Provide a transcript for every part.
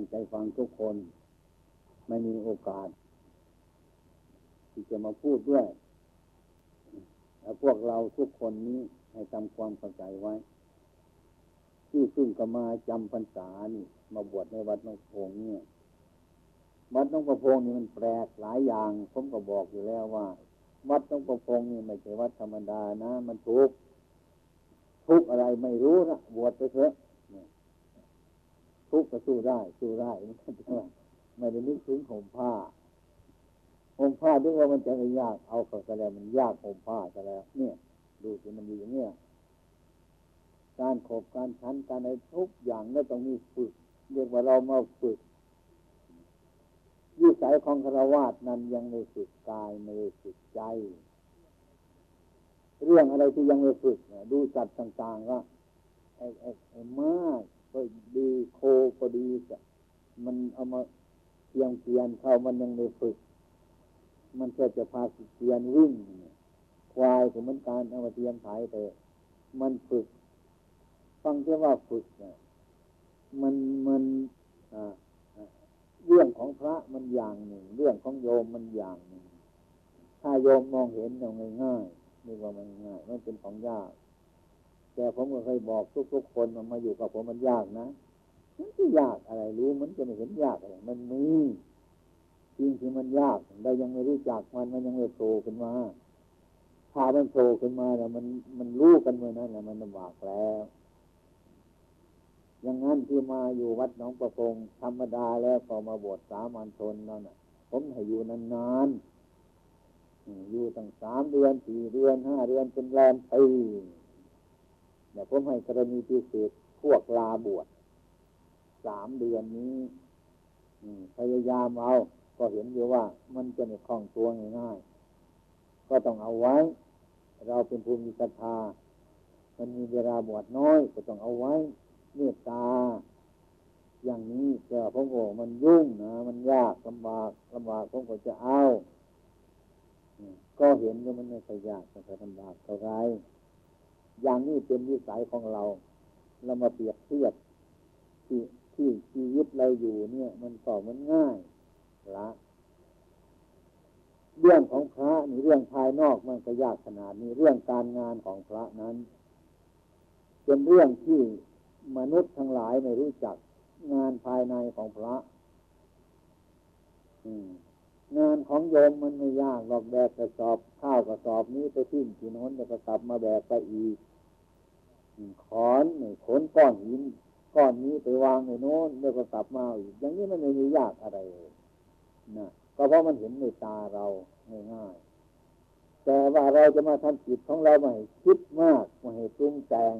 ตั้งใจฟังทุกคน ไม่มีโอกาส ที่จะมาพูดด้วยแล้วพวกเราทุกคนนี้ให้ทำความเข้าใจไว้ ที่ซึ่งก็มาจำพรรษานี่ มาบวชในวัดน้องพงเนี่ยวัดน้องประพงนี่มันแปลกหลายอย่างผมก็บอกอยู่แล้วว่า วัดน้องประพงนี่ไม่ใช่วัดธรรมดานะ มันทุกทุกอะไรไม่รู้นะบวชไปเถอะ ทุกก็สู้ได้สู้ได้ไม่ใช่ว่าไม่ได้นึกถึงห่มผ้าห่มผ้าด้วยว่ามันจะไม่ยากเอาเข้าซะแล้วมันยากห่มผ้าซะแล้ว เนี่ย ดูสิมันอยู่อย่างเนี้ยการขบการชั้นการอะไรทุกอย่างนี่ต้องมีฝึก เรียกว่าเรามาฝึกวิสัยของคารวาสนั้นยังไม่ฝึกกายไม่ฝึกใจ เรื่องอะไรที่ยังไม่ฝึกดูจัดต่างๆว่าไอ้ไอ้ไอ้มาก ก็ดีโคก็ดีจะมันเอามาเทียมเทียนเข้ามันยังไม่ฝึก มันแค่จะพาเทียนวิ่งควายก็เหมือนการเอามาเทียมถ่ายแต่มันฝึก ฟังแค่ว่าฝึกเนี่ยมันมันเรื่องของพระมันอย่างหนึ่ง เรื่องของโยมมันอย่างหนึ่ง ถ้าโยมมองเห็นอย่างง่ายๆนี่ว่ามันง่าย มันเป็นของยาก แต่ผมก็เคยบอกทุกๆคนมันมาอยู่กับผมมันยากนะมันจะยากอะไรรู้ มันจะไม่เห็นยากอะไรมันมีจริงที่มันยากเรายังไม่รู้จักมันมันยังไม่โผล่ขึ้นมาถ้ามันโผล่ขึ้นมาเนี่มันมันรู้กันเมื่อนั้นแหละมันลำบากแล้วอย่างนั้นที่มาอยู่วัดหนองประพงธรรมดาแล้วก็มาบวชสามัญชนนั่นผมให้อยู่นานๆอยู่ตั้งสามเดือนสี่เดือนห้าเดือนเป็นแรมปี เดี๋ยผมให้กรณีพิเศษพวกลาบวชสามเดือนนี้พยายามเอา ก็เห็นอยู่ว่ามันจะไม่คล่องตัวง่ายๆก็ต้องเอาไว้ เราเป็นภูมิศรัทธามันมีเวลาบวชน้อย ก็ต้องเอาไว้ เมตตา อย่างนี้แต่ผมโอ้มันยุ่งนะมันยากลำบากลำบากผมก็จะเอาก็เห็นว่ามันไม่ค่อยยากไม่ค่อยลำบากเท่าไร อย่างนี้เป็นวิสัยของเรา เรามาเปรียบเทียบที่ที่ชีวิตเราอยู่เนี่ย มันต่อมันง่ายละเรื่องของพระนี่เรื่องภายนอกมันก็ยากขนาดนี้เรื่องการงานของพระนั้น เป็นเรื่องที่มนุษย์ทั้งหลายไม่รู้จักงานภายในของพระงานของโยมมันไม่ยากหรอกแบกกระสอบ ข้าวกระสอบนี้ไปทิ้งที่โน้นแล้วก็กลับมาแบกไปอีก ขอนขนก้อนหินก้อนนี้ไปวางในโน้นแล้วก็กลับมาอีกอย่างนี้มันไม่มียากอะไรนะก็เพราะมันเห็นในตาเราง่ายๆแต่ว่าเราจะมาทำจิตของเราไม่คิดมากไม่ให้ปรุงแตง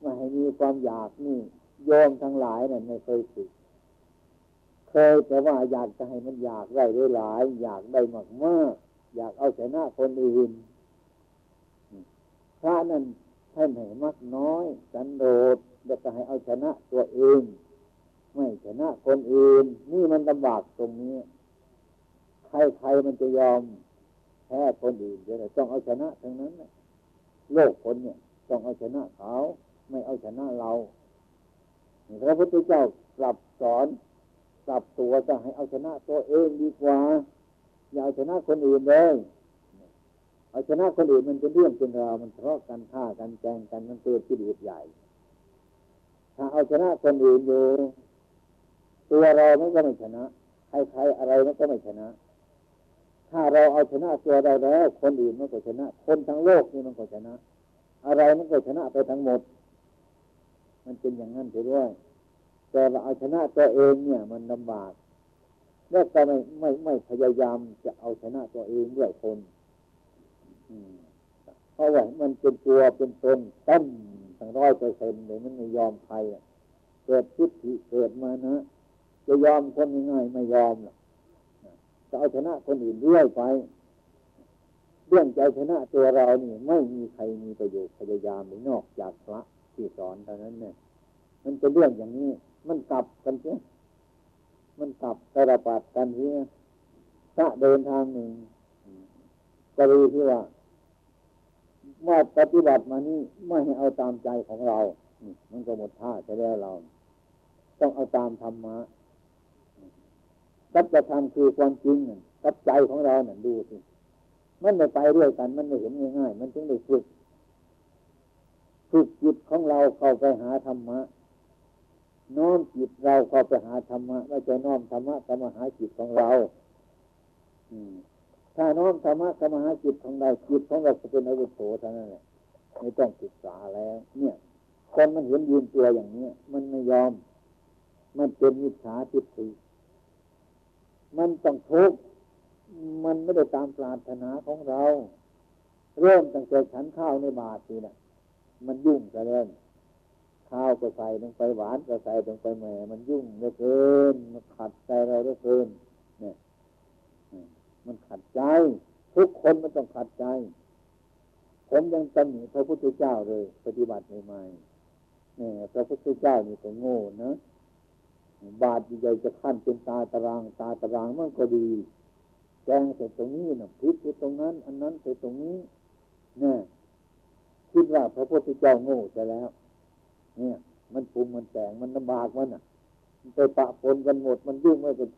ไม่ให้มีความอยากนี่โยมทั้งหลายเนี่ยไม่เคยฝึกเคยแต่ว่าอยากจะให้มันอยากได้ได้หลายอยากได้มากมากอยากเอาชนะคนอื่นพระนั่น ท่านให้มักน้อย สันโดษอยากจะให้เอาชนะตัวเอง ไม่ชนะคนอื่น นี่มันลำบากตรงนี้ ใครใครมันจะยอมแพ้คนอื่นเดี๋ยวต้องเอาชนะทั้งนั้นโลกคนเนี่ย ต้องเอาชนะเขาไม่เอาชนะเราพระพุทธเจ้ากลับสอนกลับตัวจะให้เอาชนะตัวเองดีกว่า อย่าเอาชนะคนอื่นเลย เอาชนะคนอื่นมันเป็นเรื่องเป็นราวมันทะเลาะกันฆ่ากันแกงกันมันเกิดที่ดีใหญ่ ถ้าเอาชนะคนอื่นอยู่ตัวเราไม่ก็ไม่ชนะใครๆอะไรมันก็ไม่ชนะ ถ้าเราเอาชนะตัวเราแล้วคนอื่นมันก็ชนะ คนทั้งโลกนี่มันก็ชนะ อะไรมันก็ชนะไปทั้งหมด มันเป็นอย่างนั้นไปด้วย แต่เราเอาชนะตัวเองเนี่ย มันลำบากแล้วก็ไม่ไม่ไม่พยายามจะเอาชนะตัวเองด้วยคน เพราะว่ามันเป็นตัวเป็นตนตั้มทั้งร้อยเปอร์เซ็นต์เลยมันไม่ยอมใครเกิดทิฏฐิเกิดมานะ จะยอมคนง่ายไม่ยอมหรอกจะเอาชนะคนอื่นเรื่อยไปเรื่องใจชนะตัวเรานี่ไม่มีใครมีประโยชน์พยายามนอกจากพระที่สอนเท่านั้นเนี่ยมันเป็นเรื่องอย่างนี้ มันกลับกันเสียมันกลับกระปัดกันเสียพระเดินทางหนึ่งกรณีที่ว่า ว่าปฏิบัติมานี่ไม่ให้เอาตามใจของเรา มันก็หมดท่าจะแล้วเรา ต้องเอาตามธรรมะสัจธรรมคือความจริงกับใจของเราเนี่ยดูสิมันไม่ไปด้วยกัน มันไม่เห็นง่ายๆ มันจึงได้ฝึกฝึกจิตของเราเข้าไปหาธรรมะน้อมจิตเราเข้าไปหาธรรมะไม่จะน้อมธรรมะก็มาหาจิตของเรา ถ้าน้อมธรรมะก็มาหาจิตของเราจิตของเราจะเป็นอวุโสเท่านั้นแหละไม่ต้องศึกษาแล้ว เนี่ยคนมันเห็นยืนตัวอย่างนี้มันไม่ยอม มันเป็นมิจฉาทิฏฐิมันต้องทุกข์มันไม่ได้ตามปรารถนาของเรา เริ่มตั้งแต่ฉันข้าวในบาตรนี่นะมันยุ่งจะเริ่มข้าวก็ใส่ลงไปหวานก็ใส่ลงไปแหมมันยุ่งเหลือเกินมันขัดใจเราเหลือเกินเนี่ย มันขัดใจ ทุกคนมันต้องขัดใจ ผมยังตำหนิพระพุทธเจ้าเลย ปฏิบัติใหม่ๆเนี่ยพระพุทธเจ้านี่ก็โง่นะบาดใหญ่จะขั้นเป็นตาตาราง ตาตารางมันก็ดีแกงเสร็จตรงนี้นะพริกเสร็จตรงนั้น อันนั้นเสร็จตรงนี้เนี่ยคิดว่าพระพุทธเจ้าโง่จะแล้ว เนี่ย มันปรุงมันแต่งมันลำบากมันอะมันไปปะปนกันหมดมันยุ่งไม่กัน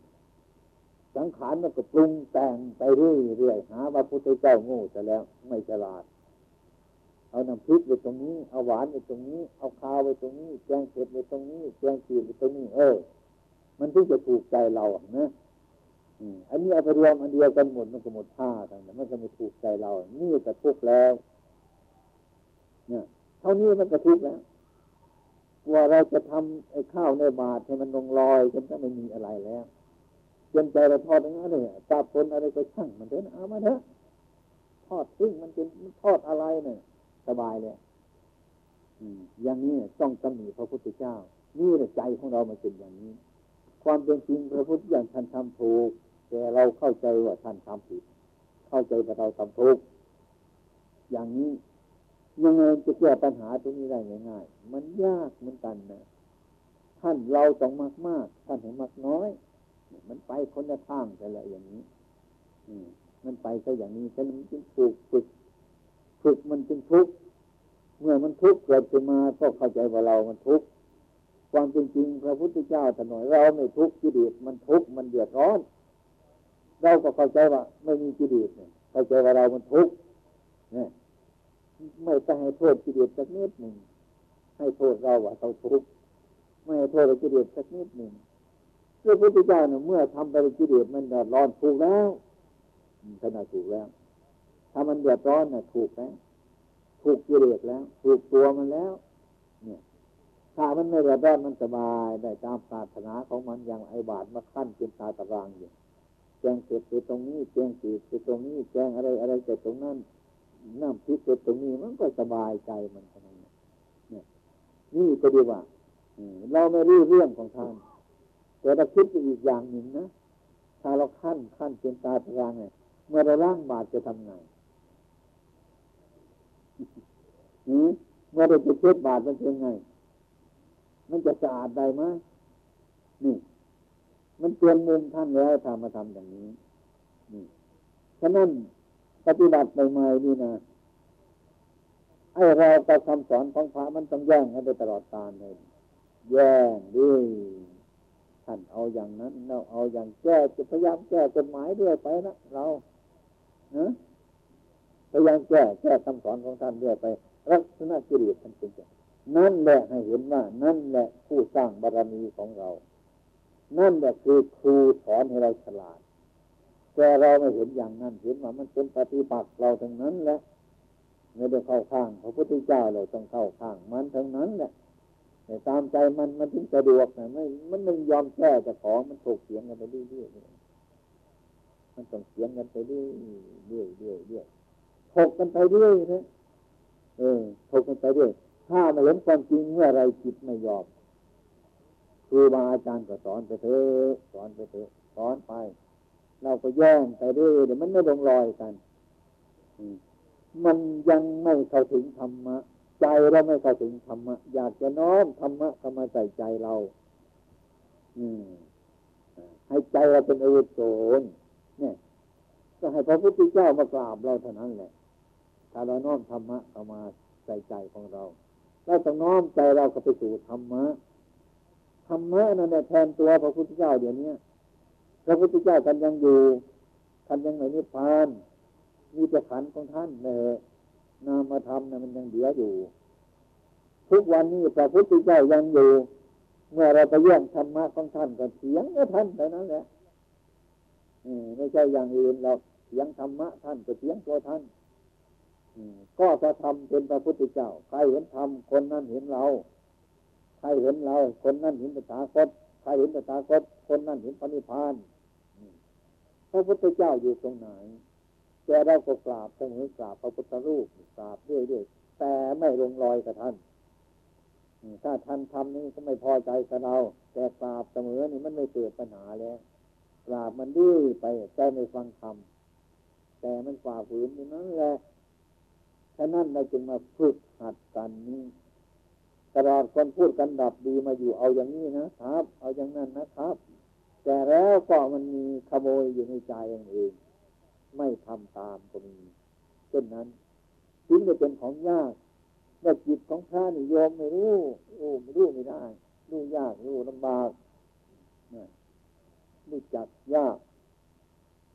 สังขารมันก็ปรุงแต่งไปเรื่อยๆหาว่าพุทธเจ้าโง่จะแล้วไม่ฉลาด เอาน้ำพริกไปตรงนี้ เอาหวานไปตรงนี้ เอาข้าวไปตรงนี้แกงเผ็ดไปตรงนี้แกงจืดไปตรงนี้ เออ มันถึงจะถูกใจเรานะอันนี้เอาไปรวมอันเดียวกันหมดมันก็หมดท่าทั้งนั้นมันก็ไม่ถูกใจเรา นี่ก็ทุกข์แล้ว เนี่ย เท่านี้มันก็ทุกข์แล้วกว่าเราจะทำไอ้ข้าวในบาตรให้มันลงลอยจนก็ไม่มีอะไรแล้ว จนใจเราทอดอย่างนั้นเลยตาปนอะไรก็ช่างมันเถอะเอามาเถอะทอดซึ่งมันเป็นมันทอดอะไรเนี่ยสบายเลยอย่างนี้ต้องตำหนิพระพุทธเจ้า นี่แหละใจของเรามันเป็นอย่างนี้ ความเป็นจริงพระพุทธอย่างท่านทำถูกแต่เราเข้าใจว่าท่านทำผิด เข้าใจว่าเราทำถูกอย่างนี้ยังไงจะแก้ปัญหาตรงนี้ได้ง่ายๆมันยากเหมือนกันนะท่านเราต้องมากมากท่านเห็นมากน้อย มันไปคนละทางแต่ละอย่างนี้ อืมมันไปซะอย่างนี้ฉะนั้นจึงฝึกฝึกฝึกมันจึงทุกข์เมื่อมันทุกข์เกิดขึ้นมาก็เข้าใจว่าเรามันทุกข์ความจริงพระพุทธเจ้าถนอยเราไม่ทุกข์กิเลสมันทุกข์มันเดือดร้อน เราก็เข้าใจว่า ไม่มีกิเลสเนี่ยเข้าใจว่าเรามันทุกข์เนี่ยไม่ต้องให้โทษกิเลสสักนิดหนึ่งให้โทษเราว่าเราทุกข์ไม่ให้โทษกิเลสสักนิดหนึ่ง พระพุทธเจ้าเนี่ยเมื่อทำไปกิเลสมันเดือดร้อนถูกแล้วขนาดถูกแล้ว ถ้ามันเดือดร้อนน่ะถูกแล้วถูกกิเลสแล้ว ถูกตัวมันแล้ว เนี่ย ถ้ามันไม่เดือดร้อนมันสบายได้ตามปรารถนาของมันอย่างไอบาทมาขั้นเป็นตาตารางอยู่แจงเสร็จไปตรงนี้แจงสีไปตรงนี้แจงอะไรอะไรเสร็จตรงนั้นน้ำพริกตรงนี้มันก็สบายใจมันขนาดนี้เนี่ยนี่ก็ดีว่าเราไม่รู้เรื่องของท่าน แต่เราคิดไปอีกอย่างหนึ่งนะถ้าเราขั้นขั้นเป็นตาตารางเนี่ยเมื่อเราล้างบาตรจะทำไงเมื่อเราจะเช็ดบาตรมันเป็นไง มันจะสะอาดได้ไหมนี่ มันเตือนมุมท่านแล้วทำมาทำอย่างนี้นี่ฉะนั้นปฏิบัติใหม่ๆนี่นะไอ้เรากับคำสอนของพระมันต้องแย่งกันไปตลอดกาลเลยแย่งดิ ท่านเอาอย่างนั้นเราเอาอย่างแก้จะพยายามแก้กฎหมายด้วยไปนะเราเนะพยายามแก้แก้คำสอนของท่านด้วยไป รักษณะกิริยท่านเป็นนั่นแหละให้เห็นว่า นั่นแหละผู้สร้างบารมีของเรา นั่นแหละคือครูสอนให้เราฉลาด แต่เราไม่เห็นอย่างนั้นเห็นว่ามันเป็นปฏิปักษ์เราทั้งนั้นแหละไม่ได้เข้าข้างพระพุทธเจ้าเราต้องเข้าข้างมันทั้งนั้นแหละ ต่ตามใจมันมันถึงสะดวกนะไม่มันไม่ยอมแก้จะของมันถกเสียงกันไปเรื่อยๆมันต้องเสียงกันไปเรื่อยเรื่อยเรื่อยเรื่อยถกกันไปเรื่อยนะเออถกกันไปเรื่อยถ้ามาเห็นความจริงเมื่อไรจิตไม่ยอมครูบาอาจารย์ก็สอนไปเถอะสอนไปเถอะสอนไป เราก็แย่งไปเรื่อยเดี๋ยวมันไม่ลงรอยกันมันยังไม่เข้าถึงธรรมะ ใจเราไม่เข้าถึงธรรมะ อยากจะน้อมธรรมะเข้ามาใส่ใจเรา อืมให้ใจเราเป็นอวุโสเนี่ย ก็ให้พระพุทธเจ้ามากราบเราเท่านั้นแหละ ถ้าเราน้อมธรรมะเข้ามาใส่ใจของเราเราต้องน้อมใจเราเข้าไปสู่ธรรมะธรรมะนั่นแหละแทนตัวพระพุทธเจ้าเดี๋ยวนี้พระพุทธเจ้าท่านยังอยู่ท่านยังไม่นิพพานมีแต่ขันของท่านเลย นามธรรมนะมันยังเหลืออยู่ ทุกวันนี้พระพุทธเจ้ายังอยู่ เมื่อเราไปเยี่ยมธรรมะของท่านก็เสียงก็ท่านแต่นั้นแหละไม่ใช่อย่างอื่นเราเสียงธรรมะท่านก็เสียงตัวท่านก็จะทำเป็นพระพุทธเจ้า ใครเห็นธรรมคนนั้นเห็นเรา ใครเห็นเรา คนนั้นเห็นตถาคต ใครเห็นตถาคต คนนั้นเห็นพระนิพพาน พระพุทธเจ้าอยู่ตรงไหน แต่เราก็กราบเสมอกราบพระพุทธรูปกราบเรื่อยๆแต่ไม่ลงรอยกับท่านถ้าท่านทำนี่ก็ไม่พอใจกับเรา แต่กราบเสมอนี่มันไม่เกิดปัญหาแล้วกราบมันดื้อไปแต่ไม่ฟังธรรมแต่มันฝ่าฝืนอยู่นั่นแหละฉะนั้นเราจึงมาฝึกหัดกันนี้ตลอดคนพูดกันดับดีมาอยู่เอาอย่างนี้นะครับ เอาอย่างนั้นนะครับ แต่แล้วก็มันมีขโมยอยู่ในใจองเอง ไม่ทำตามก็มีเช่นนั้นถึงจะเป็นของยากแต่จิตของพระนิยมไม่รู้รู้ไม่รู้ไม่ได้รู้ยากรู้ลำบากรู้จักยาก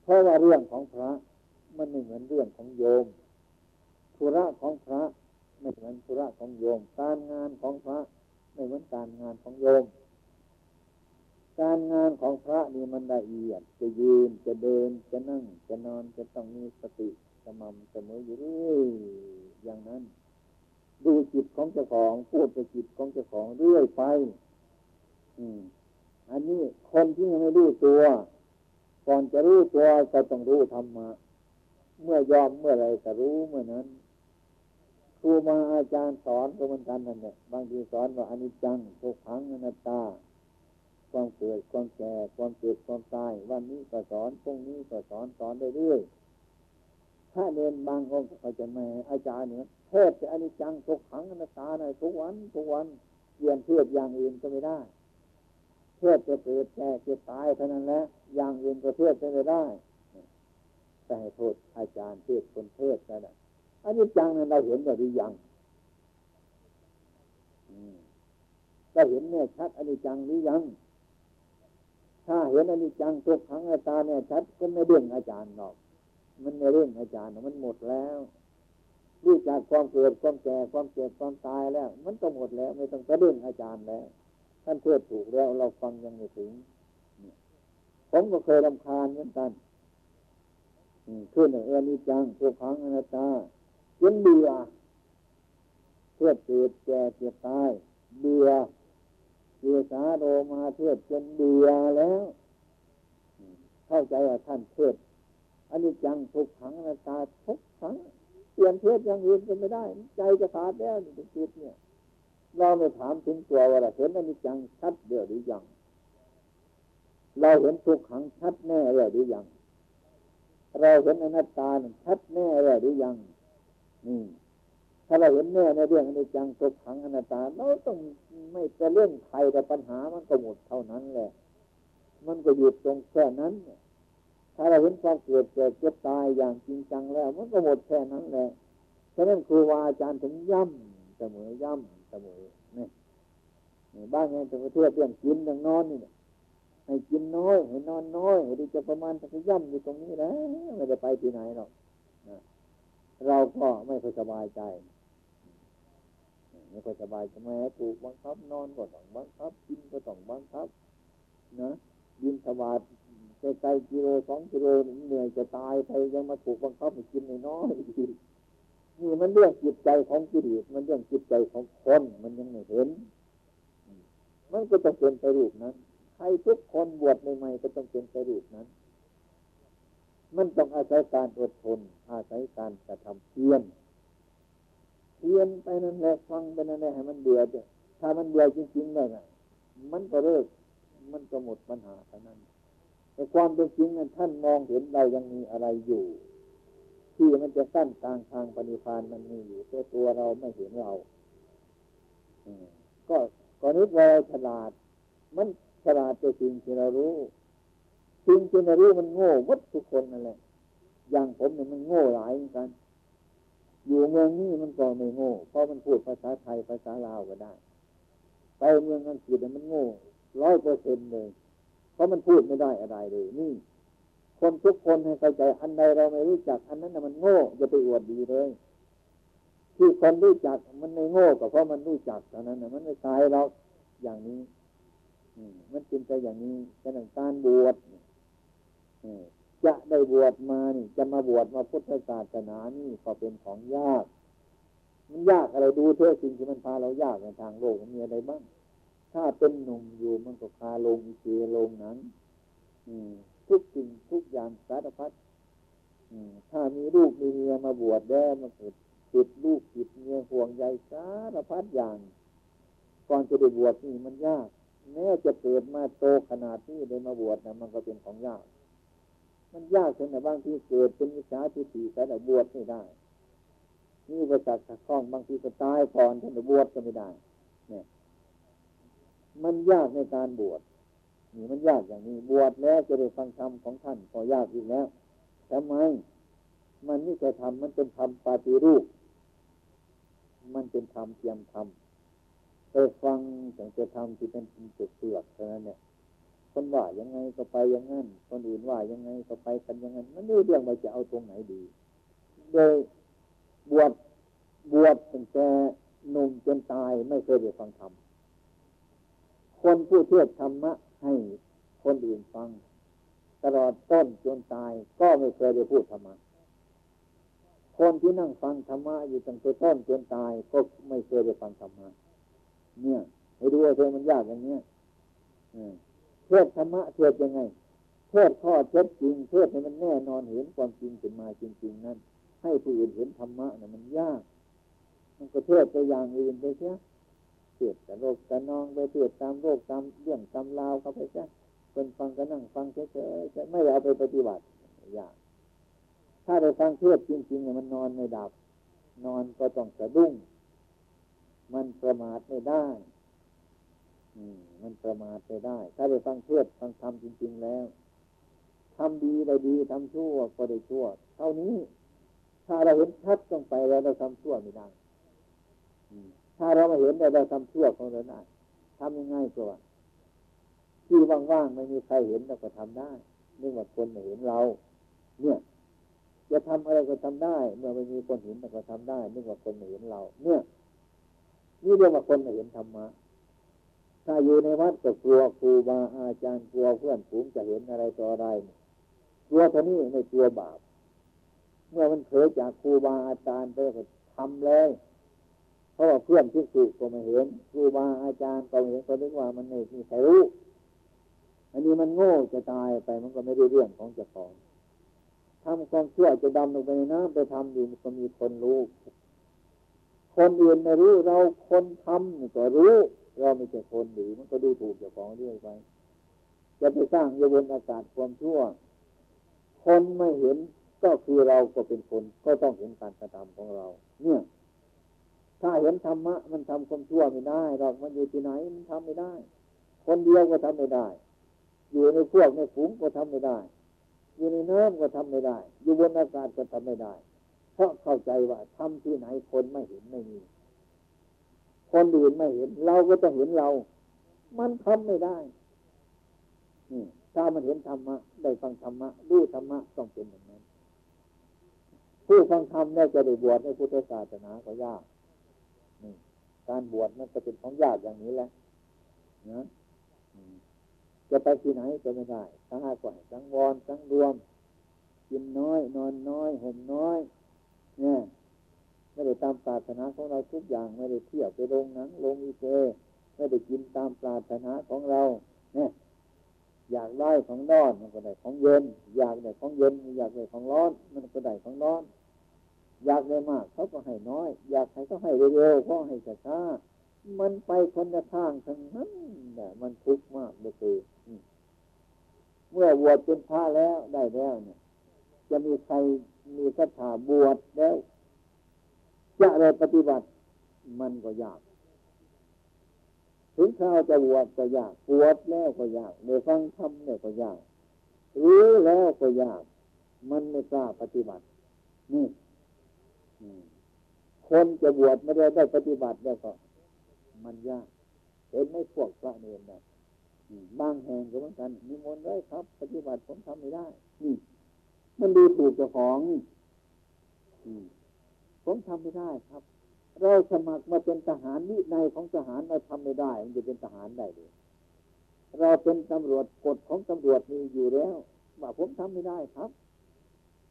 เพราะว่าเรื่องของพระมันไม่เหมือนเรื่องของโยมธุระของพระไม่เหมือนธุระของโยม การงานของพระไม่เหมือนการงานของโยม การงานของพระนี่มันละเอียด จะยืนจะเดินจะนั่ง จะนอนจะต้องมีสติสม่ำเสมออยู่เรื่อยอย่างนั้น ดูจิตของเจ้าของพูดไปจิตของเจ้าของเรื่อยไป อืม อันนี้คนที่ยังไม่รู้ตัว ก่อนจะรู้ตัวก็ต้องรู้ธรรมะเมื่อยอมเมื่อไรก็รู้เมื่อนั้นครูมาอาจารย์สอนก็เหมือนกันนั่นแหละบางทีสอนว่าอนิจจังทุกขังอนัตตา ความเกิดความแก่ความเจ็บความตาย วันนี้ก็สอนพรุ่งนี้ก็สอนสอนเรื่อยๆถ้าเรียนบางองค์เขาจะม่อาจารย์เนี่ยเทศจะอนิจจังทุกขังอนัตตาในทุกวันทุกวันเปลี่ยนเทศอย่างอื่นก็ไม่ได้เทศจะเกิดแก่จะตายเท่านั้นแหละอย่างอื่นก็เทศไม่ได้ แต่ให้โทษอาจารย์เทศคนเทศนั่นแหละอันนี้จังนั้นเราเห็นหรือยังเราเห็นเนี่ยชัดอันนี้จังหรือยัง ถ้าเห็นอนิจจังทุกขังอาจารย์เนี่ยชัดก็ไม่เรื่องอาจารย์หรอก มันไม่เรื่องอาจารย์มันหมดแล้วรู้จักความเกิดความแก่ความเจ็บความตายแล้ว มันก็หมดแล้ว ไม่ต้องไปเรื่องอาจารย์แล้วท่านเทศถูกแล้วเราฟังยังไม่ถึงผมก็เคยรำคาญเหมือนกันขึ้นเออนิจังทุกขังอนัตตาจนเบื่อเพื่อเกิดแก่เจ็บตายเบื่อาโรมาเทศจนเบื่อแล้ว เข้าใจว่าท่านเทศอันนี้จังทุกขังนาตาทุกขังเปลี่ยนเทศอย่างอื่นก็ไม่ได้ ใจจะขาดแล้วจิตเนี่ย เราไม่ถามถึงตัวว่าเห็นอันนี้จังชัดเดียวหรือยังเราเห็นทุกขังชัดแน่แล้วหรือยังเราเห็นอนัตตาชัดแน่แล้วหรือยังนี่ ถ้าเราเห็นแน่ในเรื่องอนิจจังทุกขังอนัตตาเราต้องไม่จะเรื่องใครแต่ปัญหามันก็หมดเท่านั้นแหละ มันก็หยุดตรงแค่นั้น ถ้าเราเห็นความเกิดเกิดเจ็บตายอย่างจริงจังแล้ว มันก็หมดแค่นั้นแหละฉะนั้นครูวาอาจารย์ถึงย่ำเสมอย่ำเสมอเนี่ยบ้านเงี้ยจะไปเทียบเรื่องกินเรื่องนอนนี่ให้กินน้อยให้นอนน้อยให้ดีจะประมาณจะย่ำอยู่ตรงนี้แล้วไม่ได้ไปที่ไหนหรอกเราก็ไม่ค่อยสบายใจ ไม่ค่อยสบายแม้ถูกบังคับ นอนก็ต้องบังคับกินก็ต้องบังคับนะยินสบายไกลกิโลสองกิโลเหนื่อยจะตายไปยังมาถูกบังคับให้กินน้อยนี่มันเรื่องจิตใจของกิเลสมันเรื่องจิตใจของคนมันยังไม่เห็น มันก็ต้องเป็นไปรูปนั้นใครทุกคนบวชใหม่ๆก็ต้องเป็นไปรูปนั้น มันต้องอาศัยการอดทน อาศัยการกระทำเพียร เรียนไปนั่นแหละฟังไปนั่นแหละให้มันเบื่อจ้ะถ้ามันเบื่อจริงๆเลยนะมันก็เลิกมันก็หมดปัญหาเท่านั้น แต่ความเป็นจริงนั้นท่านมองเห็นเรายังมีอะไรอยู่ ที่มันจะสั้นกลางทางปณิพานมันมีอยู่แต่ตัวเราไม่เห็นเราก็ก็นึกว่าฉลาด มันฉลาดแต่สิ่งที่เรารู้สิ่งที่เรารู้มันโง่วัดทุกคนนั่นแหละอย่างผมเนี่ยมันโง่หลายเหมือนกัน อยู่เมืองนี้มันก็ไม่โง่ เพราะมันพูดภาษาไทยภาษาลาวก็ได้ ไปเมืองอังกฤษมันโง่ร้อยเปอร์เซ็นต์เลย เพราะมันพูดไม่ได้อะไรเลย นี่ คนทุกคนให้เข้าใจอันใดเราไม่รู้จัก อันนั้นมันโง่จะไปอวดดีเลย ที่คนรู้จักมันไม่โง่ก็เพราะมันรู้จักเท่านั้นนะมันไม่ตายเราอย่างนี้มันเป็นไปอย่างนี้ฉะนั้นการบวช จะได้บวชมานี่จะมาบวชมาพุทธศาสนานี่ก็เป็นของยาก มันยากอะไรดูเถอะสิ่งที่มันพาเรายากในทางโลกมีอะไรบ้าง ถ้าเป็นหนุ่มอยู่มันก็คาลงอีเจลงนั้นทุกสิ่งทุกอย่างสารพัดถ้ามีลูกมีเมียมาบวชแล้มันเกิดติดลูกติดเมียห่วงใยสารพัดอย่าง ก่อนจะได้บวชนี่มันยาก แม้จะเกิดมาโตขนาดนี้ได้มาบวชนะมันก็เป็นของยาก มันยากถึงแต่บางทีเกิดเป็นวิชาทิฏฐิแต่บวชไม่ได้นี่อุปสรรคขัดข้องบางทีก็ตายก่อนท่านบวชก็ไม่ได้ เนี่ย มันยากในการบวชนี่มันยากอย่างนี้บวชแล้วจะได้ฟังธรรมของท่านก็ยากอีกแล้วทำไม มันนี่จะทำมันเป็นธรรมปฏิรูป มันเป็นธรรมเทียมธรรมไปฟังถึงจะทำที่เป็นจุดเปลือกเท่านั้นเนี่ย คนว่ายังไงก็ไปอย่างนั้นคนอื่นว่ายังไงก็ไปกันอย่างนั้นมันไม่เรื่องว่าจะเอาตรงไหนดี โดยบวชบวชตั้งแต่หนุ่มจนตายไม่เคยได้ฟังธรรมคนผู้เทศธรรมะให้คนอื่นฟัง ตลอดต้นจนตายก็ไม่เคยได้พูดธรรมะคนที่นั่งฟังธรรมะอยู่ตั้งแต่ต้นจนตายก็ไม่เคยได้ฟังธรรมะเนี่ยให้ดูว่าเธอมันยากอย่างเนี้ย เทศธรรมะเทศยังไงเทศข้อเท็จจริงเทศให้มันแน่นอนเห็นความจริงเป็นมาจริง ๆ นั่นให้ผู้อื่นเห็นธรรมะเนี่ยมันยาก มันก็เทศไปอย่างอื่นไปเสียเทศแต่โลกแต่นองไปเทศตามโลกตามเรื่องตามราวเขาไปเสียคนฟังก็นั่งฟังเฉยๆจะไม่เอาไปปฏิบัติยากถ้าได้ฟังเทศจริงๆเนี่ยมันนอนไม่ดับ นอนก็ต้องสะดุ้ง มันประมาทไม่ได้ มันประมาทไม่ได้ ถ้าได้ฟังเทศฟังธรรมจริง ๆ แล้วทำดีได้ดีทำชั่วก็ได้ชั่ว เท่านี้ ถ้าเราเห็นชัดตรงไปแล้วเราทำชั่วไม่ได้ถ้าเราไม่เห็นเราทำชั่วของเราได้ทำยังไงก็ว่าที่ว่างๆไม่มีใครเห็นเราก็ทำได้เนื่องจากคนไม่เห็นเรา เนี่ยจะทำอะไรก็ทำได้ เมื่อไม่มีคนเห็นเราก็ทำได้เนื่องจากคนไม่เห็นเรา เนี่ยนี่เรียกว่าคนไม่เห็นธรรมะ ถ้าอยู่ในวัดก็กลัวครูบาอาจารย์กลัวเพื่อนฝูงจะเห็นอะไรต่ออะไรกลัวเท่านี้ไม่กลัวบาป เมื่อมันเผยจากครูบาอาจารย์ไปก็ทำเลยเพราะว่าเพื่อนที่สุก็ไม่เห็นครูบาอาจารย์ก็ไม่เห็นก็นึกว่ามันไม่มีใครรู้อันนี้มันโง่จะตายไปมันก็ไม่ได้เรื่องของเจ้าของทำความเชื่อจะดำลงไปในน้ำไปทำดีมันก็มีคนรู้ คนอื่นไม่รู้เราคนทำก็รู้ เราไม่ใช่คนหรือมันก็ดูถูกเจ้าของเรื่อยไปจะไปสร้างยบนอากาศความชั่ว คนไม่เห็นก็คือเราก็เป็นคนก็ต้องเห็นการกระทำของเรา เนี่ย ถ้าเห็นธรรมะมันทำความชั่วไม่ได้หรอกมันอยู่ที่ไหนมันทำไม่ได้ คนเดียวก็ทำไม่ได้ อยู่ในพวกในฝูงก็ทำไม่ได้ อยู่ในน้ำก็ทำไม่ได้ อยู่บนอากาศก็ทำไม่ได้ เพราะเข้าใจว่าทำที่ไหนคนไม่เห็นไม่มี คนอื่นไม่เห็น เราก็ต้องเห็นเรา มันทำไม่ได้นี่ถ้ามันเห็นธรรมะ ได้ฟังธรรมะรู้ธรรมะต้องเป็นอย่างนั้น ผู้ฟังธรรมได้จะได้บวชในพุทธศาสนาก็ยากนี่การบวชมันจะเป็นของยากอย่างนี้แหละนะจะไปที่ไหนก็ไม่ได้ทั้งอาศัยทั้งวอนทั้งรวม กินน้อย นอนน้อยห่มน้อย เนี่ย ไม่ได้ตามปรารถนาของเราทุกอย่างไม่ได้เที่ยวไปลงหนังลงอีเจไม่ได้กินตามปรารถนาของเราเนี่ยอยากได้ของร้อนมันก็ได้ของเย็น อยากได้ของเย็นอยากได้ของร้อน มันก็ได้ของร้อน อยากได้มากเขาก็ให้น้อย อยากให้เขาให้เร็วๆเขาให้ช้ามันไปคนละทางทั้งนั้นแต่มันทุกข์มากเลยคือเมื่อบวชเป็นพระแล้วได้แล้วเนี่ย จะมีใครมีศรัทธาบวชแล้ว จะอะไรปฏิบัติ มันก็ยาก ถึงข้าวจะบวชก็ยากปวดแล้วก็ยากในฟังธรรมเนี่ยก็ยากรู้แล้วก็ยาก มันไม่กล้าปฏิบัติ นี่คนจะบวชไม่ได้ได้ปฏิบัติแล้วก็ มันยากเห็นไม่พวกพระเนรนะบางแห่งก็เหมือนกันมีมนต์ไว้ครับ ปฏิบัติผมทำไม่ได้ นี่ มันดูถูกเจ้าของ ผมทำไม่ได้ครับ เราสมัครมาเป็นทหารวิในของทหารเราทำไม่ได้มันจะเป็นทหารได้เลยเราเป็นตำรวจกฎของตำรวจมีอยู่แล้วว่าผมทำไม่ได้ครับ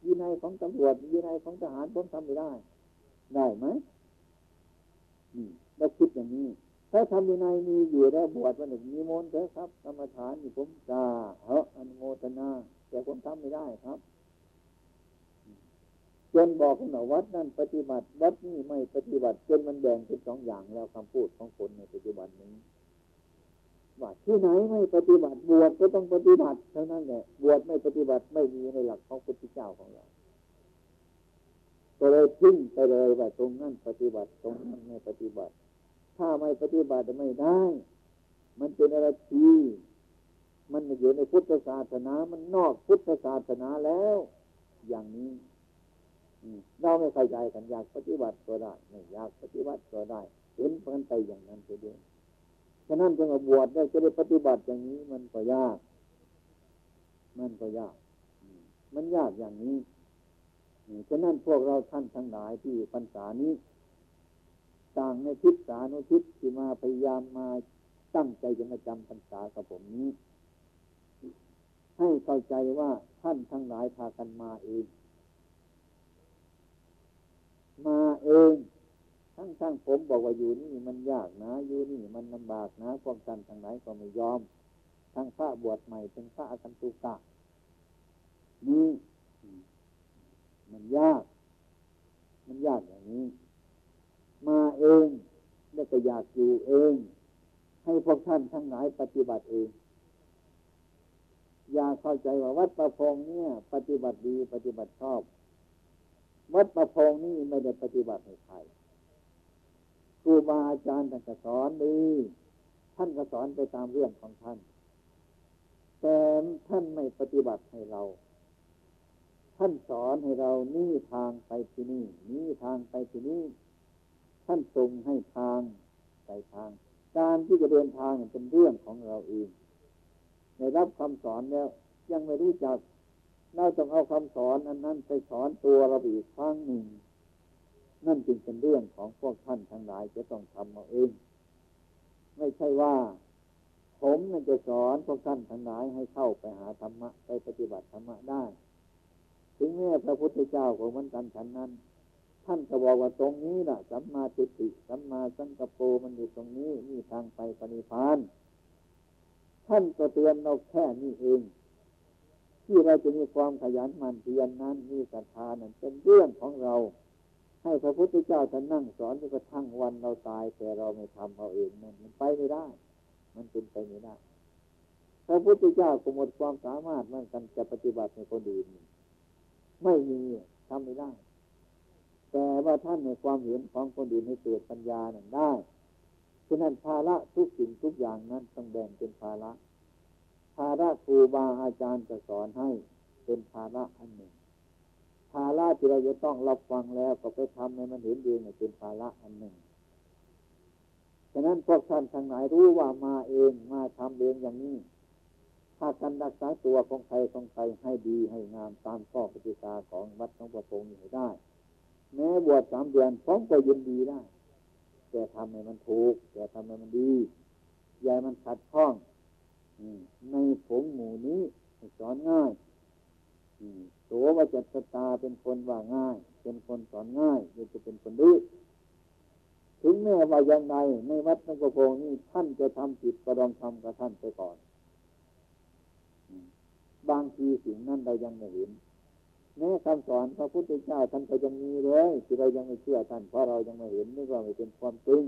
วินัยของตำรวจวินัยของทหารผมทำไม่ได้ ได้ไหมนี่เราคิดอย่างนี้ถ้าทำวินัยมีอยู่แล้วบวชวันหนึ่งมีมนต์เถอะครับกรรมฐานอยู่ผมจาเฮอนุโมทนาแต่ผมทำไม่ได้ครับ จนบอกขนวัดนั่นปฏิบัติ วัดนี่ไม่ปฏิบัติจนมันแบ่งเป็นสองอย่างแล้วคำพูดของคนในปัจจุบันนี้ว่าที่ไหนไม่ปฏิบัติบวชก็ต้องปฏิบัติเท่านั้นแหละบวชไม่ปฏิบัติไม่มีในหลักของพุทธเจ้าของเราก็เลยทิ้งไปเลยว่าตรงนั้นปฏิบัติตรงนั้นไม่ปฏิบัติ ถ้าไม่ปฏิบัติไม่ได้ มันเป็นอะไรทีมันอยู่ในพุทธศาสนา มันนอกพุทธศาสนาแล้ว อย่างนี้ เราไม่เข้าใจกันอยากปฏิบัติก็ได้ไม่อยากปฏิบัติก็ได้ เห็นเพื่อนไปอย่างนั้นเดียฉะนั้นจึงบวชได้จะได้ปฏิบัติอย่างนี้มันก็ยาก มันก็ยาก มันยากอย่างนี้ฉะนั้นพวกเราท่านทั้งหลายที่พรรษานี้ ต่างในทิศสานุทิศที่มาพยายามมาตั้งใจจะมาจำพรรษากับผมนี้ ให้เข้าใจว่าท่านทั้งหลายพากันมาเองางผมบอกว่าอยู่นี่มันยากนะอยู่นี่มันลำบากนะพวกท่านทางไหนก็ไม่ยอมทั้งพระบวชใหม่เป็นพระอาคันตุกะนี่มันยาก มันยากอย่างนี้ มาเองแล้วก็อยากอยู่เอง ให้พวกท่านทั้งหลายปฏิบัติเอง อย่าเข้าใจว่าวัดประพงเนี่ย ปฏิบัติดีปฏิบัติชอบ วัดประพงนี่ไม่ได้ปฏิบัติให้ใคร ครูบาอาจารย์ท่านก็สอนดี ท่านก็สอนไปตามเรื่องของท่าน แต่ท่านไม่ปฏิบัติให้เรา ท่านสอนให้เรานี่ทางไปที่นี่ นี่ทางไปที่นี่ ท่านทรงให้ทางไปทาง การที่จะเดินทางเป็นเรื่องของเราเองในรับคำสอนแล้ว ยังไม่รู้จักเราต้องเอาคำสอนอันนั้นไปสอนตัวเราอีกครั้งหนึ่ง นั่นจึงเป็นเรื่องของพวกท่านทั้งหลายจะต้องทำเอาเอง ไม่ใช่ว่า ผมมันจะสอนพวกท่านทั้งหลายให้เข้าไปหาธรรมะไปปฏิบัติธรรมะได้ ถึงแม้พระพุทธเจ้าของมันกันฉันนั้น ท่านก็บอกว่าตรงนี้แหละสัมมาทิฏฐิสัมมาสังกปรมันอยู่ตรงนี้นี่ทางไปปณิพาน ท่านก็เตือนเราแค่นี้เองที่เราจะมีความขยันหมั่นเพียรนนั้นมีศรัทธานั้นเป็นเรื่องของเรา ให้พระพุทธเจ้าท่านนั่งสอนจนกระทั่งวันเราตาย แต่เราไม่ทำเอาเองนั่นมันไปไม่ได้ มันเป็นไปไม่ได้พระพุทธเจ้าก็หมดความสามารถมันกันจะปฏิบัติในคนอื่นไม่มีทำไม่ได้ แต่ว่าท่านในความเห็นของคนอื่นให้เกิดปัญญานั่นได้ฉะนั้นภาระทุกสิ่งทุกอย่างนั้นต้องแบ่งเป็นภาระภาระครูบาอาจารย์จะสอนให้เป็นภาระอันหนึ่ง ภาระที่เราจะต้องรับฟังแล้วก็ไปทำให้มันเห็นเองเป็นภาระอันหนึ่งฉะนั้นพวกท่านทั้งหลายรู้ว่ามาเองมาทำเองอย่างนี้ถ้าการรักษาตัวของใครของใครให้ดีให้งามตามข้อปฏิกาของวัดของประพงอยู่ได้ แม้บวชสามเดือนพร้อมก็ยินดีได้แต่ทำให้มันถูกแต่ทำให้มันดีอย่ามันขัดข้องในผงหมู่นี้สอนง่าย ตัวว่าจัตตาเป็นคนว่าง่าย เป็นคนสอนง่ายจะเป็นคนดื้อถึงแม้ว่ายังไงในวัดนักโพงนี้ท่านจะทำผิดก็ลองทำกับท่านไปก่อน บางทีสิ่งนั้นเรายังไม่เห็นแม้คำสอนพระพุทธเจ้าท่านก็ยังมีเลยที่เรายังไม่เชื่อท่านเพราะเรายังไม่เห็นนึกว่ไม่เป็นความจริง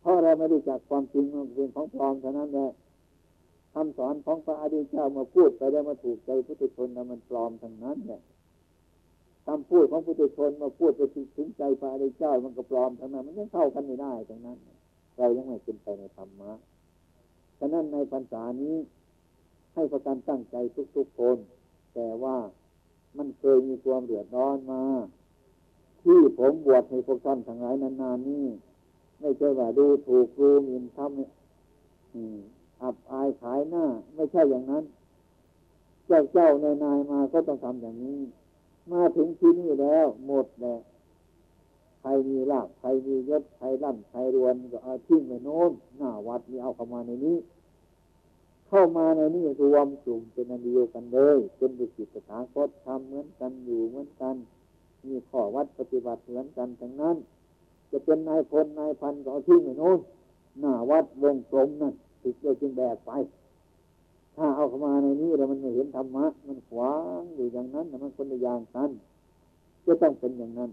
เพราะเราไม่รู้จักความจริงมันเป็นของปลอมเท่านั้นแหละ คำสอนของพระอดีตเจ้ามาพูดไปแล้วมาถูกใจพุทธชนแล้วมันปลอมทั้งนั้นเนี่ยคำพูดของพุทธชนมาพูดไปถึงใจพระอดีตเจ้ามันก็ปลอมทั้งนั้น มันยังเข้ากันไม่ได้ทั้งนั้น เรายังไม่เป็นไปในธรรมะฉะนั้นในพรรษานี้ให้ประกันตั้งใจทุกๆคน แต่ว่ามันเคยมีความเดือดร้อนมา ที่ผมบวชให้พวกท่านทั้งหลายนานๆนี่ไม่ใช่ว่าดูถูกดูหมิ่นทำเนี่ย อับอายขายหน้า ไม่ใช่อย่างนั้น เจ้าเจ้านายนายมาก็ต้องทำอย่างนี้ มาถึงที่นี่แล้ว หมดแล้วใครมีลาภใครมียศใครร่ำใครรวนก็เอาทิ้งไปโน้นหน้าวัดนี่เอาเข้ามาในนี้ เข้ามาในนี้รวมกลุ่มเป็นอันเดียวกันเลยเป็นบุจิตสถาคตทำเหมือนกันอยู่เหมือนกัน มีข้อวัดปฏิบัติเหมือนกันทั้งนั้น จะเป็นนายพลนายพันก็เอาทิ้งไปโน้นหน้าวัดวงกลมนั่น ติดเลยจึงแบกไป ถ้าเอาเข้ามาในนี้แล้วมันไม่เห็นธรรมะ มันขวางอยู่อย่างนั้นมันคนละอย่างกันจะต้องเป็นอย่างนั้น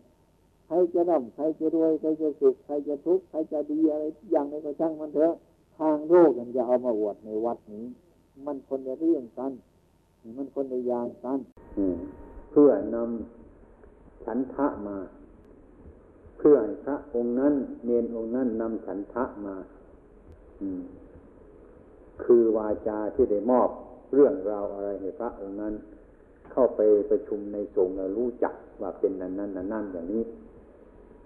ใครจะร่ำใครจะรวย ใครจะสุข ใครจะทุกข์ ใครจะดีอะไรอย่างไรก็ช่างมันเถอะ ทางโลกมันจะเอามาอวดในวัดนี้ มันคนละเรื่องกัน มันคนละอย่างกันเพื่อนำฉันทะมา เพื่อให้พระองค์นั้นเนนองค์นั้นนำฉันทะมา อืม คือวาจาที่ได้มอบเรื่องราวอะไรให้พระองค์นั้น เข้าไปประชุมในสงฆ์รู้จักว่าเป็นนั้นนั้นนั่นอย่างนี้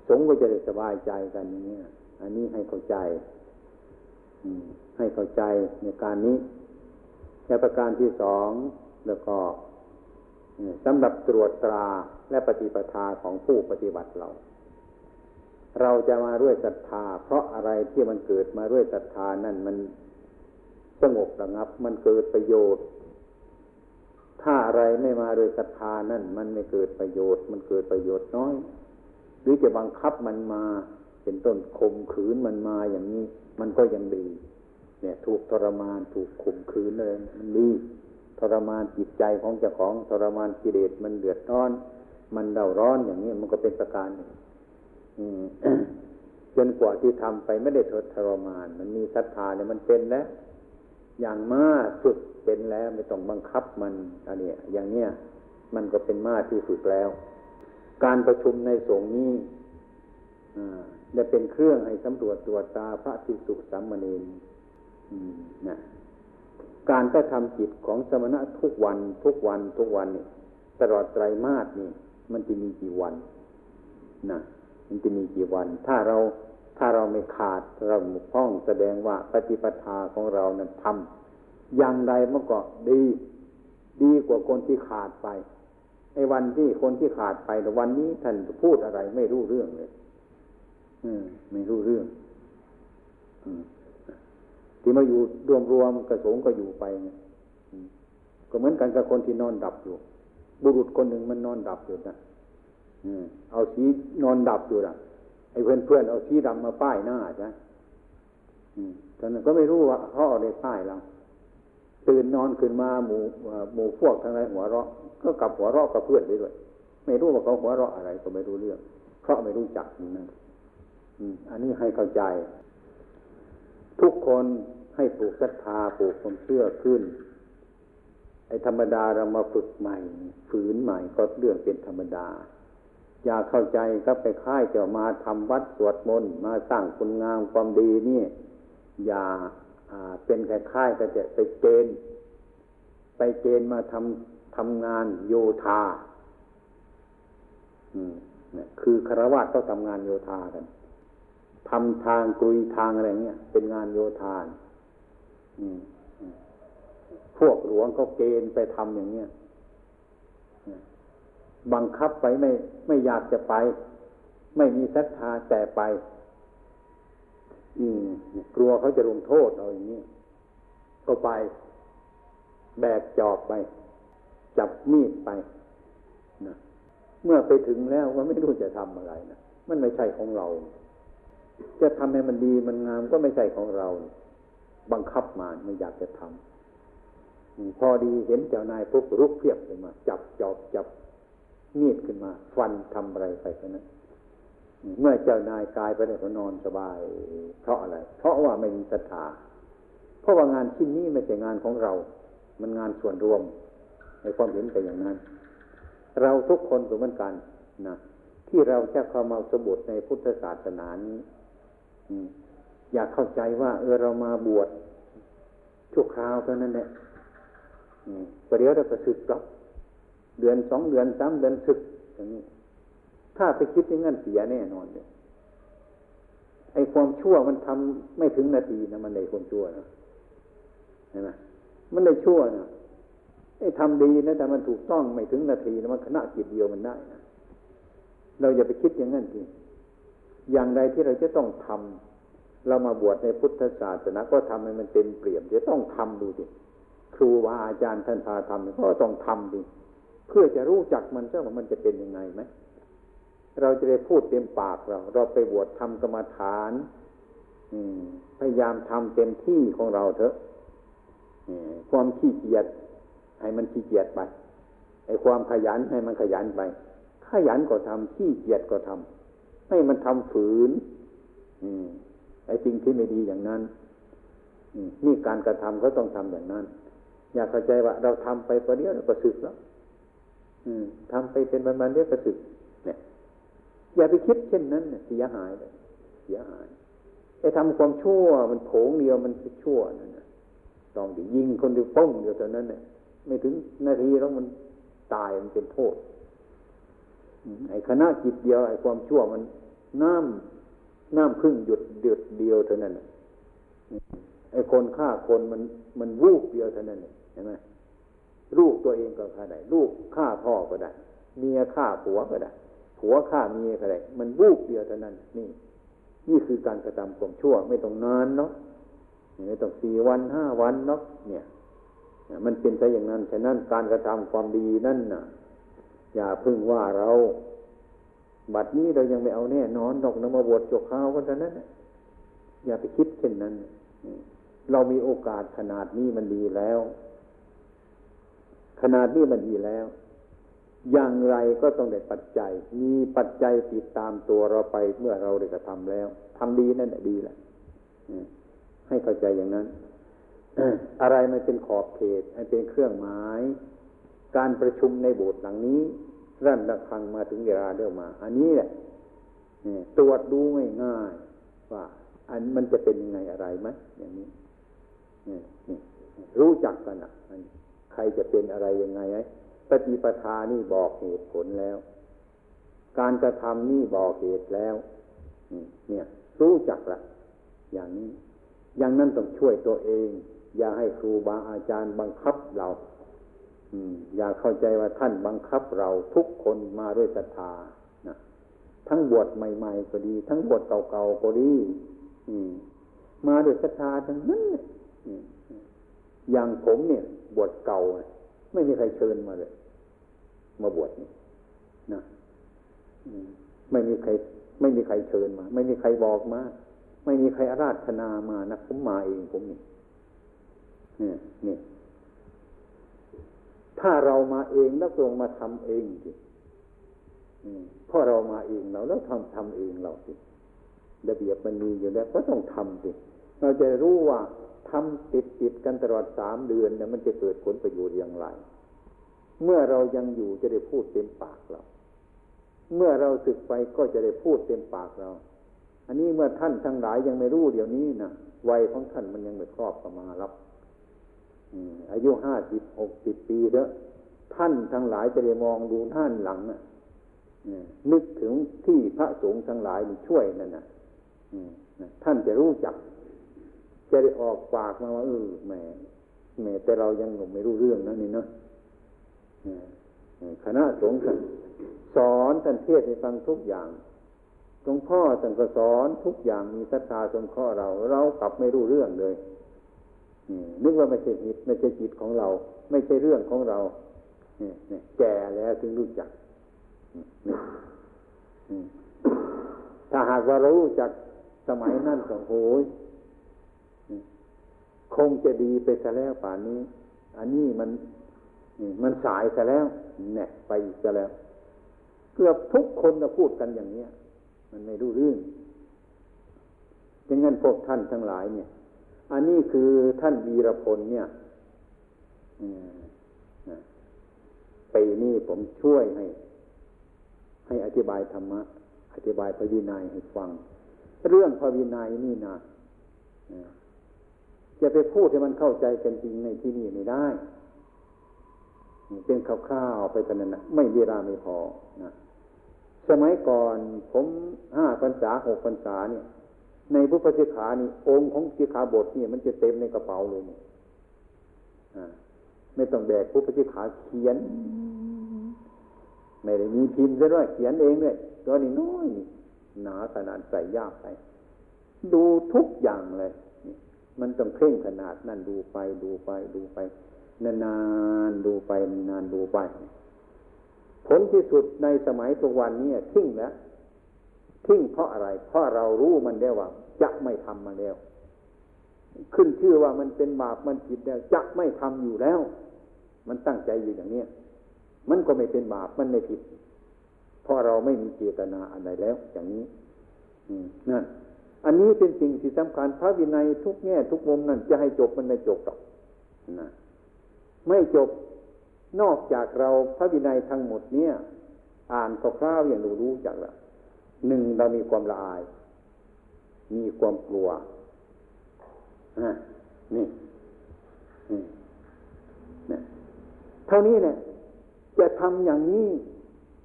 สงฆ์ก็จะได้สบายใจกันอย่างนี้อันนี้ให้เข้าใจให้เข้าใจในการนี้และประการที่สองแล้วก็สำหรับตรวจตราและปฏิปทาของผู้ปฏิบัติเรา เราจะมาด้วยศรัทธา เพราะอะไรที่มันเกิดมาด้วยศรัทธานั่นมัน สงบระงับ มันเกิดประโยชน์ ถ้าอะไรไม่มาโดยศรัทธานั่น มันไม่เกิดประโยชน์ มันเกิดประโยชน์น้อย หรือจะบังคับมันมา เป็นต้นข่มขืนมันมาอย่างนี้ มันก็ยังดี เนี่ย ถูกทรมานถูกข่มขืนเลยมันดีทรมานจิตใจของเจ้าของทรมานกิเลสมันเดือดร้อน มันเดาร้อนอย่างนี้มันก็เป็นประการหนึ่งจนกว่าที่ทำไปไม่ได้ททรมาน มันมีศรัทธาเนี่ยมันเป็นแล้ว อย่างมาฝึกเป็นแล้วไม่ต้องบังคับมันอันนี้อย่างเนี้ยมันก็เป็นมาที่ฝึกแล้ว การประชุมในสงฆ์นี้จะเป็นเครื่องให้สำรวจตรวจตาพระภิกษุสามเณรนะการกระทำจิตของสมณะทุกวันทุกวันทุกวันนี่ตลอดไตรมาสนี่ มันจะมีกี่วันนะมันจะมีกี่วัน ถ้าเรา ถ้าเราไม่ขาดเราหมุกพ้องแสดงว่าปฏิปทาของเรานั้นทำอย่างใดมันก็ดี ดีกว่าคนที่ขาดไปไอ้วันที่คนที่ขาดไปแต่วันนี้ท่านพูดอะไรไม่รู้เรื่องเลยอืมไม่รู้เรื่องอที่มาอยู่รวมรวมกระสงก็อยู่ไปก็เหมือนกันกับคนที่นอนดับอยู่ บุรุษคนหนึ่งมันนอนดับอยู่นะเอาสีนอนดับอยู่ละ ไอ้เพื่อนเพื่อนเอาสีดำมาป้ายหน้าใช่ตอนนั้นก็ไม่รู้ว่าเขาเอาในป้ายเราตื่นนอนขึ้นมาหมู่หมู่พวกทั้งหลายหัวเราะ ก็กลับหัวเราะกับเพื่อนไปด้วย ไม่รู้ว่าเขาหัวเราะอะไร ก็ไม่รู้เรื่อง เพราะไม่รู้จักนั่นอันนี้ให้เข้าใจ ทุกคนให้ปลูกศรัทธาปลูกความเชื่อขึ้น ไอ้ธรรมดาเรามาฝึกใหม่ ฝืนใหม่ก็เรื่องเป็นธรรมดา อย่าเข้าใจก็ไปค่ายจะมาทำวัดสวดมนต์มาสร้างคุณงามความดีนี่อย่าเป็นแคล้ายก็จะไปเกณฑ์ไปเกณฑ์มาทำทำงานโยธาอืมคือคารวะต้องทำงานโยธากันทำทางกรุยทางอะไรเงี้ยเป็นงานโยธาพวกหลวงเขาเกณฑ์ไปทำอย่างเงี้ย บังคับไปไม่ไม่อยากจะไป ไม่มีศรัทธาแต่ไป อืมกลัวเขาจะลงโทษเอาอย่างนี้ก็ไป แบกจอบไป จับมีดไปนะเมื่อไปถึงแล้วก็ไม่รู้จะทำอะไรนะมันไม่ใช่ของเรา จะทำให้มันดีมันงามก็ไม่ใช่ของเรา บังคับมาไม่อยากจะทำพอดีเห็นเจ้านายปุ๊บรุกเพียบขึ้นมา จับจอบจับ มีดขึ้นมา ฟันทำอะไรไปแค่นั้นเมื่อเจ้านายกายไปได้ก็นอนสบาย เพราะอะไร เพราะว่าไม่มีศรัทธาเพราะว่างานชิ้นนี้ไม่ใช่งานของเรา มันงานส่วนรวม ในความเห็นแต่อย่างนั้น เราทุกคนก็เหมือนกันนะที่เราจะเข้ามาสบูรในพุทธศาสนานี้อยากเข้าใจว่าเออเรามาบวชชั่วคราวเท่านั้นแหละประเดี๋ยวเราก็สึกกลับ เดือนสองเดือนสามเดือนสึกอย่างนี้ ถ้าไปคิดอย่างนั้นเสียแน่นอนเลยไอ้ความชั่วมันทำไม่ถึงนาทีนะมันในความชั่วนะเห็นไหมมันได้ชั่วนะไอ้ทำดีนะแต่มันถูกต้องไม่ถึงนาทีนะมันขณะจิตเดียวมันได้นะเราอย่าไปคิดอย่างนั้นทีอย่างใดที่เราจะต้องทำเรามาบวชในพุทธศาสนาก็ทำให้มันเต็มเปี่ยมจะต้องทำดูดิครูวาอาจารย์ท่านพาทำก็ต้องทำดิ เพื่อจะรู้จักมันซะว่ามันจะเป็นยังไงไหมเราจะได้พูดเต็มปากเรา เราไปบวชทำกรรมฐานพยายามทำเต็มที่ของเราเถอะความขี้เกียจให้มันขี้เกียจไปไอ้ความขยันให้มันขยันไป ขยันก็ทำขี้เกียจก็ทำให้มันทำฝืนไอ้สิ่งที่ไม่ดีอย่างนั้นนี่การกระทำเขาต้องทำอย่างนั้น อยากเข้าใจว่า เราทำไปประเดี๋ยวเราก็สึกแล้ว ทำไปเป็นวันๆเดียวก็สึกเนี่ย อย่าไปคิดเช่นนั้นเสียหายเลยเสียหายไอ้ทำความชั่วมันโผงเดียวมันชั่วนั่นนะต้องดิยิงคนเดียวป้องอยู่เท่านั้นเนี่ยไม่ถึงนาทีแล้วมันตายมันเป็นโทษไอ้คณะจิตเดียวไอ้ความชั่วมันน้ำน้ำพึ่งหยุดเดือดเดียวเท่านั้นไอ้คนฆ่าคนมันมันวูบเดียวเท่านั้นเห็นไหม ลูกตัวเองก็ฆ่าได้ลูกฆ่าพ่อก็ได้ เมียฆ่าผัวก็ได้ผัวฆ่าเมียก็ได้ มันวูบเดียวเท่านั้น นี่ นี่คือการกระทำความชั่วไม่ต้องนานเนาะไม่ต้องสี่วันห้าวันเนาะเนี่ยมันเป็นไปอย่างนั้นฉะนั้นการกระทำความดีนั่นน่ะ อย่าพึ่งว่าเรา บัดนี้เรายังไม่เอาแน่นอนดอกนมาบวชจกข้าวกันเท่านั้นอย่าไปคิดเช่นนั้น เรามีโอกาสขนาดนี้มันดีแล้ว ขนาดนี้มันดีแล้ว อย่างไรก็ต้องได้ปัจจัย มีปัจจัยติดตามตัวเราไปเมื่อเราได้กระทำแล้วทำดีนั่นแหละดีแหละให้เข้าใจอย่างนั้นอะไรมันเป็นขอบเขตให้เป็นเครื่องหมาย การประชุมในโบสถ์หลังนี้รั่นระฆังมาถึงเวลาเดียวมา อันนี้แหละตรวจดูง่ายๆว่า อันมันจะเป็นยังไงอะไรไหมอย่างนี้รู้จักกันอะ ใครจะเป็นอะไรยังไงไอ้ปฏิปทานี่บอกเหตุผลแล้ว การกระทำนี่บอกเหตุแล้วเนี่ย รู้จักละอย่างนี้ อย่างนั้นต้องช่วยตัวเอง อย่าให้ครูบาอาจารย์บังคับเราอย่าเข้าใจว่าท่านบังคับเราทุกคนมาด้วยศรัทธานะทั้งบวชใหม่ ๆ ก็ดี ทั้งบวชเก่าๆก็ดีมมาด้วยศรัทธาทั้งนั้น อย่างผมเนี่ย บวชเก่า ไม่มีใครเชิญมาเลย มาบวชนี่นะไม่มีใคร ไม่มีใครเชิญมา ไม่มีใครบอกมา ไม่มีใครอาราธนามานะผมมาเองผมนี่นี่ถ้าเรามาเองแล้วลงมาทำเองสิเพราะเรามาเองเราแล้วทำทำเองเราสิระเบียบมันมีอยู่แล้วก็ต้องทำสิเราจะรู้ว่า ทำติดติดกันตลอดสามเดือนเนี่ยมันจะเกิดผลประโยชน์อย่างไร เมื่อเรายังอยู่จะได้พูดเต็มปากเรา เมื่อเราสึกไปก็จะได้พูดเต็มปากเรา อันนี้เมื่อท่านทั้งหลายยังไม่รู้เดี๋ยวนี้นะวัยของท่านมันยังไม่ครอบเข้ามารับอายุห้าสิบหกสิบปีแล้วท่านทั้งหลายจะได้มองดูท่านหลังน่ะนึกถึงที่พระสงฆ์ทั้งหลายช่วยนั่นน่ะท่านจะรู้จัก จะได้ออกปากมาว่าเออแหมแหมแต่เรายังไม่รู้เรื่องนะนี่เนาะคณะสงฆ์สอนท่านเทศให้ฟังทุกอย่างหลวงพ่อท่านก็สอนทุกอย่างมีศรัทธาสงเคราะห์เรา เรากลับไม่รู้เรื่องเลยนึกว่าไม่ใช่จิตไม่ใช่จิตของเรา ไม่ใช่เรื่องของเราเนี่ยแก่แล้วถึงรู้จักถ้าหากว่ารู้จักสมัยนั้นก็โหย คงจะดีไปซะแล้วป่านนี้ อันนี้มันมันสายซะแล้วเนี่ยไปซะแล้ว เกือบทุกคนจะพูดกันอย่างเนี้ย มันไม่รู้เรื่องดังนั้นพวกท่านทั้งหลายเนี่ย อันนี้คือท่านวีรพลเนี่ยปีนี้ผมช่วยให้ ให้อธิบายธรรมะ อธิบายพระวินัยให้ฟัง เรื่องพระวินัยนี่นะ จะไปพูดให้มันเข้าใจกันจริงในที่นี่ไม่ได้เป็นคร่าวๆไปกันนั้นนะไม่เวลาไม่พอนะสมัยก่อนผมห้าพรรษาหกพรรษาเนี่ย ในพุทธสิกขานี่ องค์ของสิกขาบทนี่มันจะเต็มในกระเป๋าเลยเนี่ยไม่ต้องแบกผู้ปฏิขาเขียน ไม่ได้มีพิมพ์ซะด้วยเขียนเองเลยตัวนี้น้อยหนาขนาดใส่ยากไป ดูทุกอย่างเลย มันต้องเพ่งขนาดนั่นดูไปดูไปดูไปนานๆดูไปนานดูไป ผลที่สุดในสมัยตุกวันนี้ทิ้งแล้วทิ้งเพราะอะไร เพราะเรารู้มันแล้วว่า จะไม่ทำมาแล้ว ขึ้นชื่อว่ามันเป็นบาปมันผิดแล้ว จะไม่ทำอยู่แล้ว มันตั้งใจอยู่อย่างเนี้ยมันก็ไม่เป็นบาปมันไม่ผิด เพราะเราไม่มีเจตนาอะไรแล้ว อย่างนี้นั่น อันนี้เป็นสิ่งที่สำคัญพระวินัยทุกแง่ทุกมุมนั่นจะให้จบมันไม่จบหรอกนะไม่จบนอกจากเราพระวินัยทั้งหมดเนี่ย อ่านคร่าวๆอย่างรู้รู้จักละหนึ่งเรามีความละอาย มีความกลัวนี่นี่เท่านี้เนี่ยจะทำอย่างนี้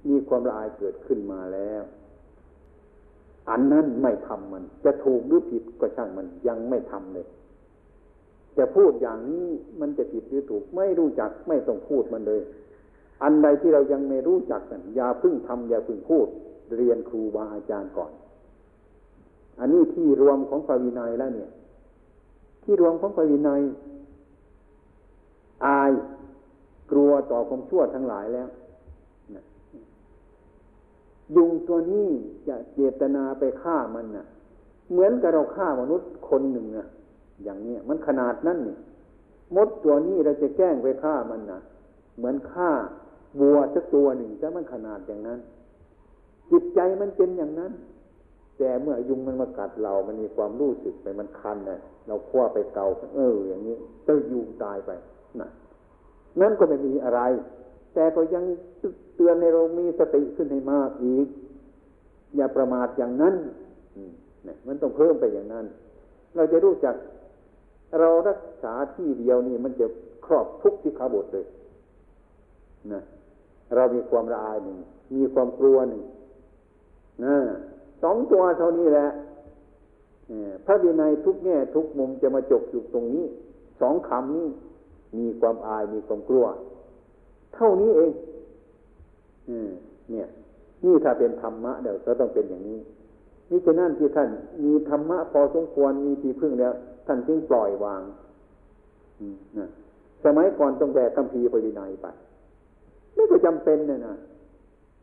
มีความละอายเกิดขึ้นมาแล้ว อันนั้นไม่ทำมัน จะถูกหรือผิดก็ช่างมันยังไม่ทำเลยจะพูดอย่างนี้มันจะผิดหรือถูกไม่รู้จักไม่ต้องพูดมันเลย อันใดที่เรายังไม่รู้จักกันอย่าพึ่งทำอย่าพึ่งพูด เรียนครูบาอาจารย์ก่อน อันนี้ที่รวมของพระวินัยแล้วเนี่ย ที่รวมของพระวินัยอายกลัวต่อความชั่วทั้งหลายแล้ว ยุงตัวนี้จะเจตนาไปฆ่ามันน่ะ เหมือนกับเราฆ่ามนุษย์คนหนึ่งน่ะ อย่างนี้มันขนาดนั้นนี่มดตัวนี้เราจะแกล้งไปฆ่ามันนะเหมือนฆ่าวัวสักตัวหนึ่งจะมันขนาดอย่างนั้น จิตใจมันเป็นอย่างนั้น แต่เมื่อยุงมันมากัดเรา มันมีความรู้สึกไปมันคันเลยเราคว้าไปเกาเอออย่างนี้เจ้ายุงตายไปนะนั่นก็ไม่มีอะไร แต่ก็ยังเตือนในเรามีสติขึ้นให้มากอีก อย่าประมาทอย่างนั้นนะมันต้องเพิ่มไปอย่างนั้น เราจะรู้จัก เรารักษาที่เดียวนี่มันจะครอบทุกที่ขาบทเลยนะเรามีความละอายหนึ่งมีความกลัวหนึ่งนะสองตัวเท่านี้แหละพระวินัยทุกแง่ทุกมุมจะมาจบอยู่ตรงนี้สองคำนี้มีความอายมีความกลัว เท่านี้เองเนี่ย นี่ถ้าเป็นธรรมะเดี๋ยวก็ต้องเป็นอย่างนี้นี่จะนั่นที่ท่านมีธรรมะพอสมควรมีที่พึ่งแล้ว ท่านจึงปล่อยวางนะสมัยก่อนต้องแบกคำพีปรินัยไป ไม่ก็จำเป็นเนี่ยนะ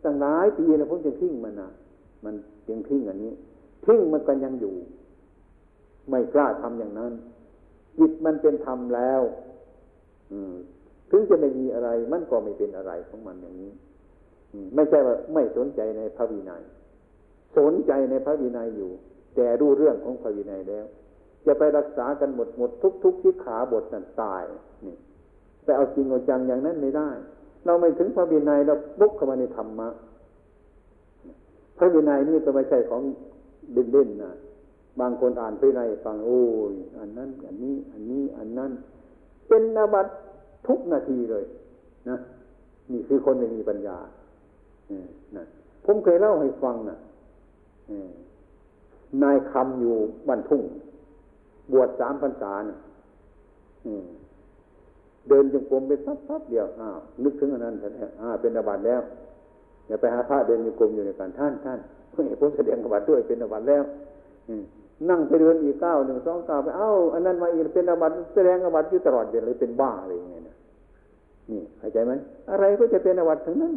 ตั้งหลายปีนะผมจะทิ้งมันนะมันยังทิ้งอันนี้ ทิ้งมันก็ยังอยู่ ไม่กล้าทำอย่างนั้นจิตมันเป็นธรรมแล้ว อืม ถึงจะไม่มีอะไร มันก็ไม่เป็นอะไรของมันอย่างนี้ไม่ใช่ว่าไม่สนใจในพระวินัย สนใจในพระวินัยอยู่ แต่รู้เรื่องของพระวินัยแล้วจะไปรักษากันหมดหมดทุกทุกที่ขาบทนั้นตายนี่แต่เอาจริงเอาจังอย่างนั้นไม่ได้ เราไม่ถึงพระวินัยเราบุกเข้ามาในธรรมะพระวินัยนี่ก็ไม่ใช่ของเด่นๆนะบางคนอ่านพระวินัยฟังโอ้ยอันนั้น อันนี้ อันนี้ อันนั้น เป็นนาบัต ทุกนาทีเลยนะนี่คือคนไม่มีปัญญานะผมเคยเล่าให้ฟังนะนายคำอยู่บ้านทุ่ง บวชสามพรรษาเนี่ยเดินจงกรมไปพับพับเดียวอ้าวนึกถึงอันนั้นแท้อ่าเป็นอาบัติแล้วอย่าไปหาพระเดินจงกรมอยู่ในการท่านท่านเพื่อผมแสดงอาบัติด้วยเป็นอาบัติแล้ว นั่งไปเดินอีกเก้าหนึ่งสองเก้าไปเอ้าอันนั้นมาอีกเป็นอาบัติแสดงอาบัติอยู่ตลอดเดือนเลยเป็นบ้าอะไรอย่างเงี้ยนี่เข้าใจไหมอะไรก็จะเป็นอาบัติทั้งนั้น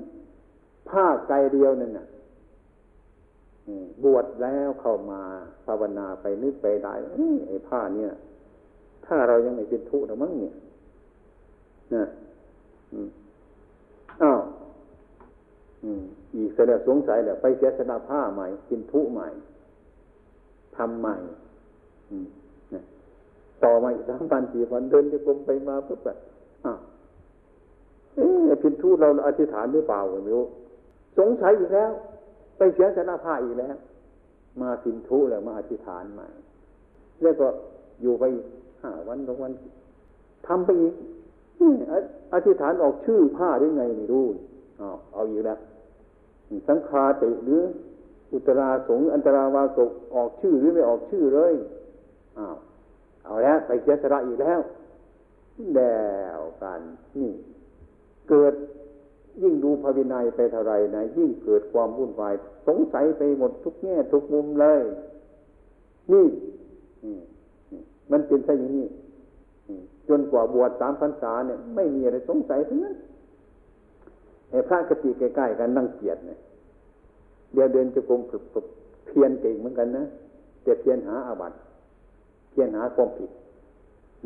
ผ้าไกลเดียวนั่นน่ะบวชแล้วเข้ามาภาวนาไปนึกไปได้ไอ้ผ้าเนี่ย ถ้าเรายังไม่เป็นทุกข์นะมั้งเนี่ยนะอ้าวอีกแสดงสงสัยแหละไปเสียสนาผ้าใหม่เป็นทุกข์ใหม่ ทำใหม่ต่อมาอีกสามพันสี่พันเดินจะกลมไปมาเพื่อแบบอ้าวเอ๊ะพินทุเราอธิษฐานหรือเปล่าไม่รู้สงสัยอีกแล้ว ไปเสียชนะผ้าอีกแล้ว มาสินทุแล้วมาอธิษฐานใหม่ แล้วก็อยู่ไปห้าวันสองวันทำไปอีกอธิษฐานออกชื่อผ้าได้ไงไม่รู้เอาเอาอยู่แล้วสังคาติหรือ อุตราสงอันตราวาสกออกชื่อหรือไม่ออกชื่อเลยอ้าวเอาแล้วไปเสียสละอีกแล้วแล้วกันนี่ เกิดยิ่งดูพระวินัยไปเท่าไรนะยิ่งเกิดความวุ่นวาย สงสัยไปหมดทุกแง่ทุกมุมเลย นี่มันเป็นแค่อย่างนี้จนกว่าบวชสามพรรษาเนี่ย ไม่มีอะไรสงสัยทั้งนั้นไอ้พระกติใกล้ๆกันนั่งเกียดเนี่ย เดี๋ยวเดินจะกรมเพียนเก่งเหมือนกันนะแต่เพียนหาอาบัติเพียนหาความผิด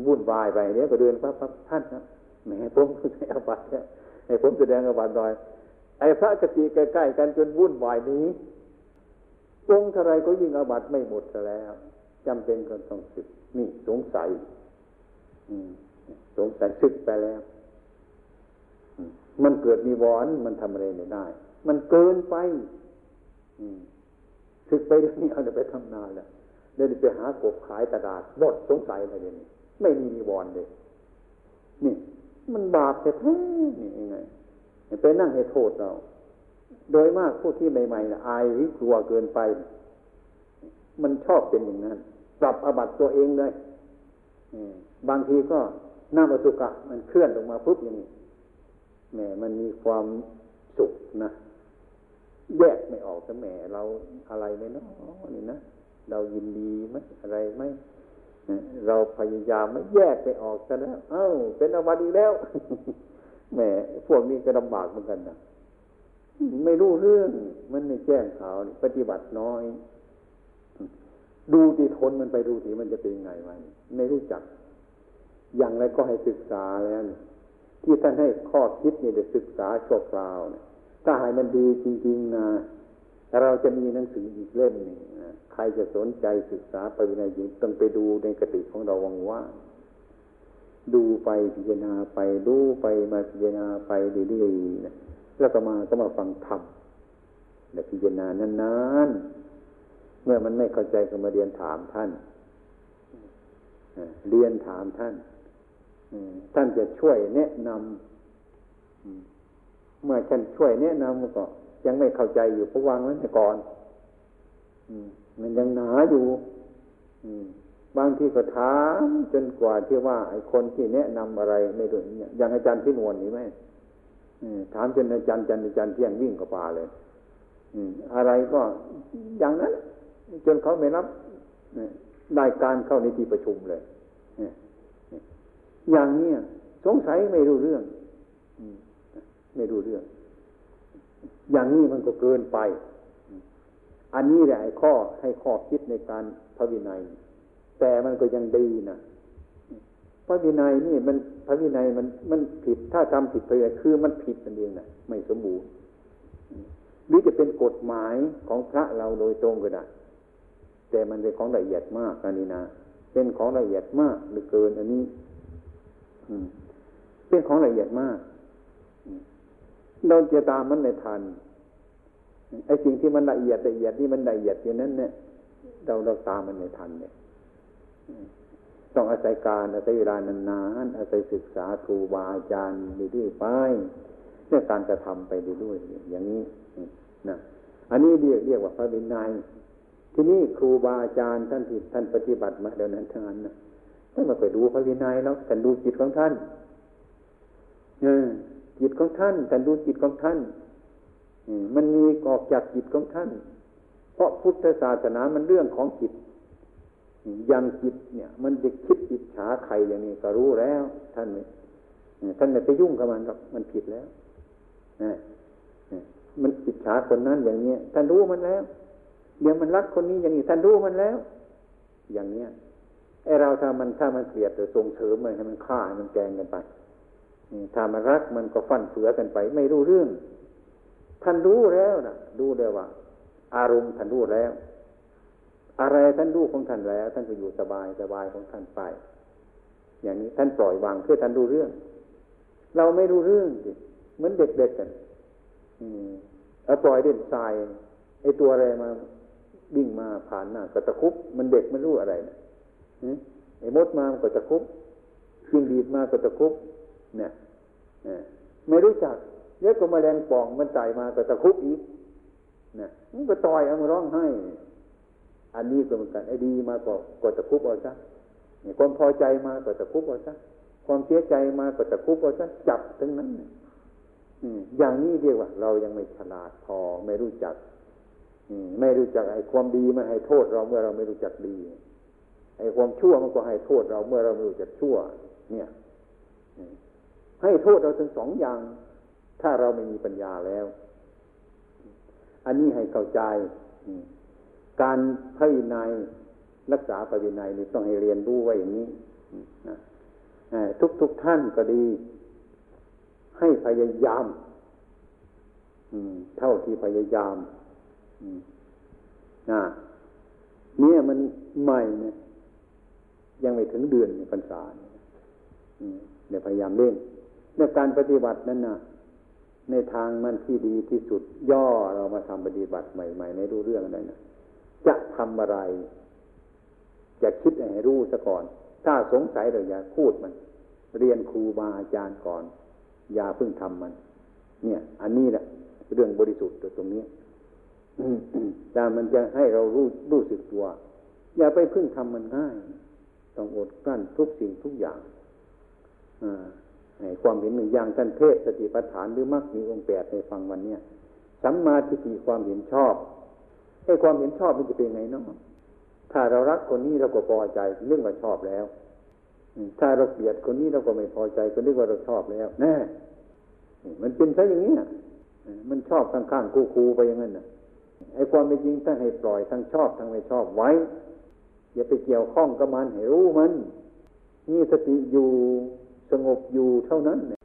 วุ่นวายไปเดี๋ยวก็เดินปั๊บปั๊บท่านนะแหมผมใช้อาบัติเนี่ยไอ้ผมแสดงอาบัติหน่อยไอ้พระกติใกล้ๆกันจนวุ่นวายนี้องค์เท่าไรก็ยิ่งอาบัติไม่หมดแล้วจำเป็นก็ต้องศึกนี่สงสัยสงสัยศึกไปแล้วมันเกิดมีวอนมันทำอะไรไม่ได้ มันเกินไป ศึกไปเรื่องนี้เอาไปทำนาแล้วเดี๋ยวไปหากบขายตลาดหมดสงสัยอะไรเนี่ยไม่มีมีวอนเลย นี่ มันบาปแท้ๆนี่ยังไงไปนั่งให้โทษเรา โดยมากผู้ที่ใหม่ๆนะอายหรือกลัวเกินไป มันชอบเป็นอย่างนั้นปรับอบัตตัวเองเลยบางทีก็หน้าประสุกะมันเคลื่อนลงมาปุ๊บอย่างนี้แหมมันมีความสุขนะ แยกไม่ออกแต่แหมเราอะไรไหมเนาะนี่นะเรายินดีไหมอะไรไหมเราพยายามไม่แยกไปออกซะแล้วเอ้าเป็นอวัตอีกแล้วแหมพวกนี้ก็ลำบากเหมือนกันนะไม่รู้เรื่อง มันไม่แจ้งข่าวปฏิบัติน้อย ดูที่ทนมันไปดูที่มันจะเป็นยังไงไว้ไม่รู้จัก อย่างไรก็ให้ศึกษาแล้วที่ท่านให้ข้อคิดนี่เดี๋ยวศึกษาชั่วคราวเนี่ย ถ้าหายมันดีจริงๆนะเราจะมีหนังสืออีกเล่มหนึ่งใครจะสนใจศึกษาไปในยิงต้องไปดูในกติของเราวังว่าดูไปพิจารณาไปดูไปมาพิจารณาไปเรื่อยๆนะแล้วก็มาก็มาฟังธรรมแล่พิจารณานานๆเมื่อมันไม่เข้าใจก็มาเรียนถามท่านเรียนถามท่านท่านจะช่วยแนะนำ เมื่อท่านช่วยแนะนำก็ ยังไม่เข้าใจอยู่เพราะวางไว้ก่อนมันยังหนาอยู่บางทีก็ถามจนกว่าที่ว่าไอ้คนที่แนะนำอะไรไม่รู้อย่างอาจารย์ที่นวลนี่ไหมถามจนอาจารย์จันอาจารย์เที่ยงวิ่งกับปาเลยอะไรก็อย่างนั้น จนเขาไม่รับได้การเข้าในที่ประชุมเลยอย่างนี้สงสัยไม่รู้เรื่อง ไม่รู้เรื่อง อย่างนี้มันก็เกินไป อันนี้แหละข้อให้ข้อคิดในการพระวินัย แต่มันก็ยังดีนะพระวินัยนี่มันพระวินัยมันมันผิดถ้าทำผิดไปคือมันผิดนั่นเองนะไม่สมบูรณ์หรือจะเป็นกฎหมายของพระเราโดยตรงก็ได้แต่มันเป็นของละเอียดมากอันนี้นะเป็นของละเอียดมากหรือเกินอันนี้เป็นของละเอียดมาก เราจะตามมันในทันไอ้สิ่งที่มันละเอียดละเอียดที่มันละเอียดอยู่นั้นเนี่ยเราเราตามมันในทันเนี่ยต้องอาศัยการอาศัยเวลานานๆอาศัยศึกษาครูบาอาจารย์เรื่อยๆไปเรื่องการกระทำไปเรื่อยๆอย่างนี้นะอันนี้เรียกเรียกว่าพระวินัยที่นี่ครูบาอาจารย์ท่านที่ท่านปฏิบัติมาเดี๋ยวนั้นทั้งนั้นนะท่านมาไปดูพระวินัยแล้วท่านดูจิตของท่าน เออ จิตของท่านท่านดูจิตของท่านมันมีออกจากจิตของท่าน เพราะพุทธศาสนามันเรื่องของจิตอย่างจิตเนี่ย มันจะคิดอิจฉาใครอย่างนี้ก็รู้แล้ว ท่านไม่ท่านไม่ไปยุ่งกับมันหรอกมันผิดแล้วมันอิจฉาคนนั้นอย่างเนี้ยท่านรู้มันแล้วเดี๋ยวมันรักคนนี้อย่างนี้ท่านรู้มันแล้ว อย่างเนี้ยไอเราถ้ามันถ้ามันเกลียดหรือส่งเสริมมันให้มันฆ่ามันแกงกันไป ถ้ามันรักมันก็ฟันเฟือกันไป ไม่รู้เรื่อง ท่านรู้แล้วนะรู้แล้วว่า อารมณ์ท่านรู้แล้ว อะไรท่านรู้ของท่านแล้ว ท่านก็อยู่สบายสบายของท่านไป อย่างนี้ท่านปล่อยวางเพื่อท่านรู้เรื่อง เราไม่รู้เรื่องสิเหมือนเด็กๆกัน อืมเอาปล่อยเด่นทรายไอตัวอะไรมาวิ่งมาผ่านหน้ากระตะคุบมันเด็กไม่รู้อะไรนะไอ้มดมาก็ตะคุบจิงดีดมาก็ตะคุบเนี่ย ไม่รู้จักเยอะก็มาแรงป่องมันใจมาก็ตะคุบอีกนี่ยมันก็ต่อยเอามาร้องไห้ อันนี้ก็เหมือนกันไอ้ดีมาก็ก็ตะคุบเอาซะเนี่ยความพอใจมาก็ตะคุบเอาซะความเสียใจมาก็ตะคุบเอาซะจับทั้งนั้นอย่างนี้เรียกว่า เรายังไม่ฉลาดพอไม่รู้จักไม่รู้จักไอ้ความดีมันให้โทษเราเมื่อเราไม่รู้จักดีไอ้ความชั่วมันก็ให้โทษเราเมื่อเราไม่รู้จักชั่ว เนี่ย ให้โทษเราทั้งสองอย่าง ถ้าเราไม่มีปัญญาแล้ว อันนี้ให้เข้าใจ การพระวินัยรักษาพระวินัยนี่ต้องให้เรียนรู้ไว้อย่างนี้ทุกทุกท่านก็ดี ให้พยายามเท่าที่พยายามนะเนี่ยมันใหม่เนี่ยยังไม่ถึงเดือนในพรรษาเนี่ยพยายามเล่น ในการปฏิบัตินั้นนะในทางมันที่ดีที่สุด ย่อเรามาทำปฏิบัติใหม่ ๆ ในรู้เรื่องอะไรนะจะทำอะไร จะคิดให้รู้ซะก่อน ถ้าสงสัยเราอย่าพูดมัน เรียนครูบาอาจารย์ก่อน อย่าเพิ่งทำมัน เนี่ย อันนี้แหละเรื่องบริสุทธิ์ตรงนี้แต่มันจะให้เรารู้รู้สึกตัว อย่าไปพึ่งทำมันง่าย ต้องอดกลั้นทุกสิ่งทุกอย่าง อ่า ความเห็นหนึ่งอย่างท่านเทศสติปัฏฐานหรือมรรคมีองค์แปดในฟังวันเนี้ยสัมมาทิฏฐิความเห็นชอบไอ้ความเห็นชอบมันจะเป็นไงเนาะถ้าเรารักคนนี้เราก็พอใจเรื่องว่าชอบแล้วถ้าเราเกลียดคนนี้เราก็ไม่พอใจก็นึกว่าเราชอบแล้วแน่มันเป็นซะอย่างนี้มันชอบข้างๆคู่ๆไปอย่างนั้นน่ะไอ้ความเป็นจริงถ้าให้ปล่อยทั้งชอบทั้งไม่ชอบไว้ อย่าไปเกี่ยวข้องกับมันให้รู้มัน นี่สติอยู่ สงบอยู่เท่านั้นเนี่ย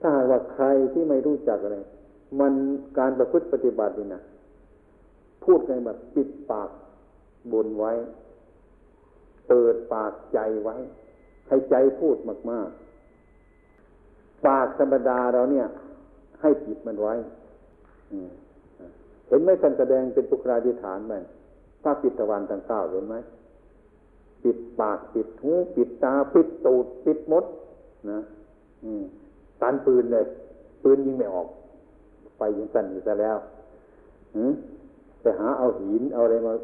ถ้าหากว่าใครที่ไม่รู้จักอะไร มันการประพฤติปฏิบัตินี่นะพูดกันแบบปิดปากบนไว้ เปิดปากใจไว้ ให้ใจพูดมาก ๆ ปากธรรมดาเราเนี่ย ให้ปิดมันไว้เห็นไหมท่านแสดงเป็นปุคราธิฐานไหมพระปิดตะวันต่างๆเห็นไหมปิดปากปิดหูปิดตาปิดตูดปิดมด นะอืมตันปืนเลย ปืนยิงไม่ออก ไฟยังสั่นอยู่ซะแล้วไปหาเอาหิน เอาอะไรมา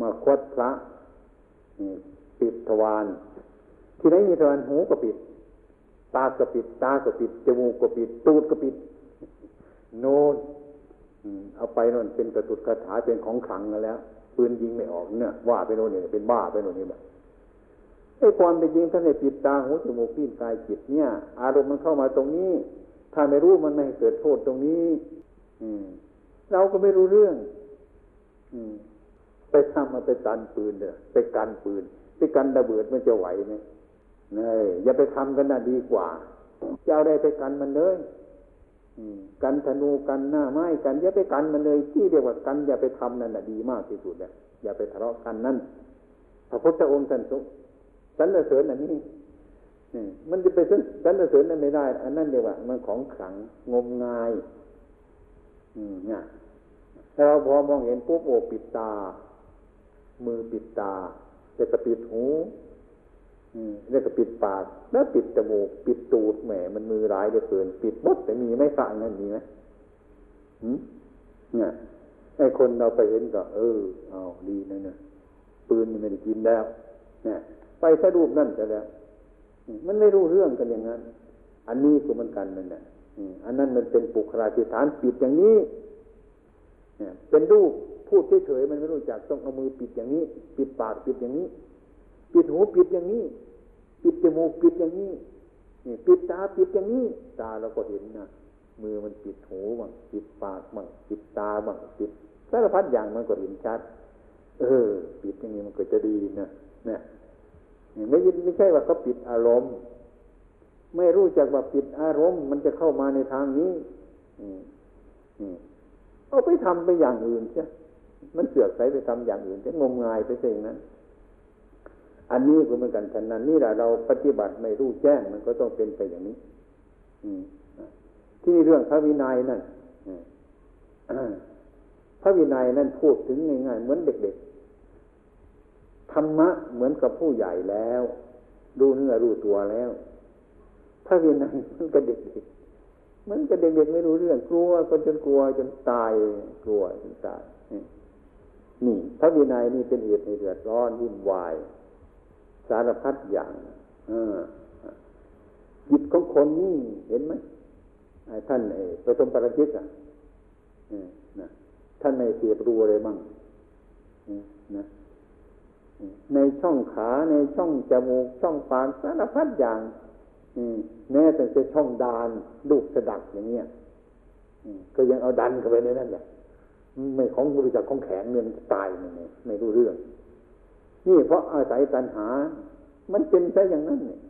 มาคดพระปิดทวารที่ไหนมีทวารหูก็ปิด ตาก็ปิด ตาก็ปิด จมูกก็ปิด ตูดก็ปิด โน่นเอาไปนนเป็นกระตุดกระถาเป็นของขลังแล้ว ปืนยิงไม่ออกเนี่ยว่าไปโน่นเนี่ยเป็นบ้าไปโน่นนี่แบบ ไอ้ความเป็นจริงท่านในปิดตาหูจมูกลิ้นกายจิตเนี่ย อารมณ์มันเข้ามาตรงนี้ ถ้าไม่รู้มันไม่เกิดโทษตรงนี้ อืม เราก็ไม่รู้เรื่อง อืม ไปทำมาไปตันปืนเด้อไปกันปืนไปกันระเบิดมันจะไหวไหมเนยอย่าไปทำกันน่ะดีกว่าจะเอาอะได้ไปกันมันเลยกันธนูกันหน้าไม้กันอย่าไปกันมันเลย ที่เรียกว่ากันอย่าไปทำนั่นน่ะดีมากที่สุดเลยอย่าไปทะเลาะกันนั่นพระพุทธองค์ท่าน สรรเสริญอันนี้มันจะไปสรรเสริญนั้นไม่ได้ อันนั้นเดียวว่า มันของขลังงมงายอืมเนี่ยเราพอมองเห็นปุ๊บโอปิดตา มือปิดตาแล้วก็ปิดหูแล้วก็ปิดปาก แล้วปิดจมูก ปิดตูดแหมมันมือร้ายเหลือเกิน ปิดบดแต่มีไม่สั่งนั่นมีไหมเนี่ยไอ้คนเราไปเห็นก็ เออ เอาดีนะเนี่ยปืนไม่ได้กินแล้ว เนี่ย ไปสรูปนั่นจะแล้ว มันไม่รู้เรื่องกันอย่างนั้น อันนี้ก็มันกันนั่นแหละอันนั้นมันเป็นปุคราธิฐานปิดอย่างนี้เนี่ยเป็นรูปพูดเฉยๆมันไม่รู้จักต้องเอามือปิดอย่างนี้ ปิดปากปิดอย่างนี้ ปิดหูปิดอย่างนี้ ปิดจมูกปิดอย่างนี้นี่ปิดตาปิดอย่างนี้ ตาเราก็เห็นนะมือมันปิดหูบ้างปิดปากบ้างปิดตาบ้างปิดสารพัดอย่างมันก็เห็นชัด เออ ปิดอย่างนี้มันก็จะดีนะเนี่ย ไม่ไม่ใช่ว่าเขาปิดอารมณ์ ไม่รู้จักว่าปิดอารมณ์ มันจะเข้ามาในทางนี้เอาไปทำไปอย่างอื่นใช่มันเสือกใสไปทำอย่างอื่นจะงมงายไปเองนั้น อันนี้ก็เหมือนกันฉะนั้นนี่แหละเราปฏิบัติไม่รู้แจ้งมันก็ต้องเป็นไปอย่างนี้ที่เรื่องพระวินัยนั่นพระวินัยนั่นพูดถึงง่ายๆเหมือนเด็กๆ ธรรมะเหมือนกับผู้ใหญ่แล้วรู้เนื้อรู้ตัวแล้วถ้าเรีนไหนมันก็เด็กๆมันก็เด็กๆไม่รู้เรื่องกลัวจนกลัวจนตายกลัวจนตายนี่พระวินัยนี่เป็นเหตุให้เดือดร้อนวุ่นวาย สารพัดอย่างอจิตของคนนี่เห็นไหมท่านไประสมปรชิตอะท่านไม่เสียบรูอะไรบ้างนะ ในช่องขาในช่องจมูกช่องปากสารพัดอย่างแม้แต่จะช่องดานลูกสะดักอย่างเนี้ยก็ยังเอาดันเข้าไปในนั่นแหละไม่ของรู้จักของแข็งเนี่ยมันตายมันไม่รู้เรื่อง นี่เพราะอาศัยตัณหา มันเป็นซะอย่างนั้นเนี่ย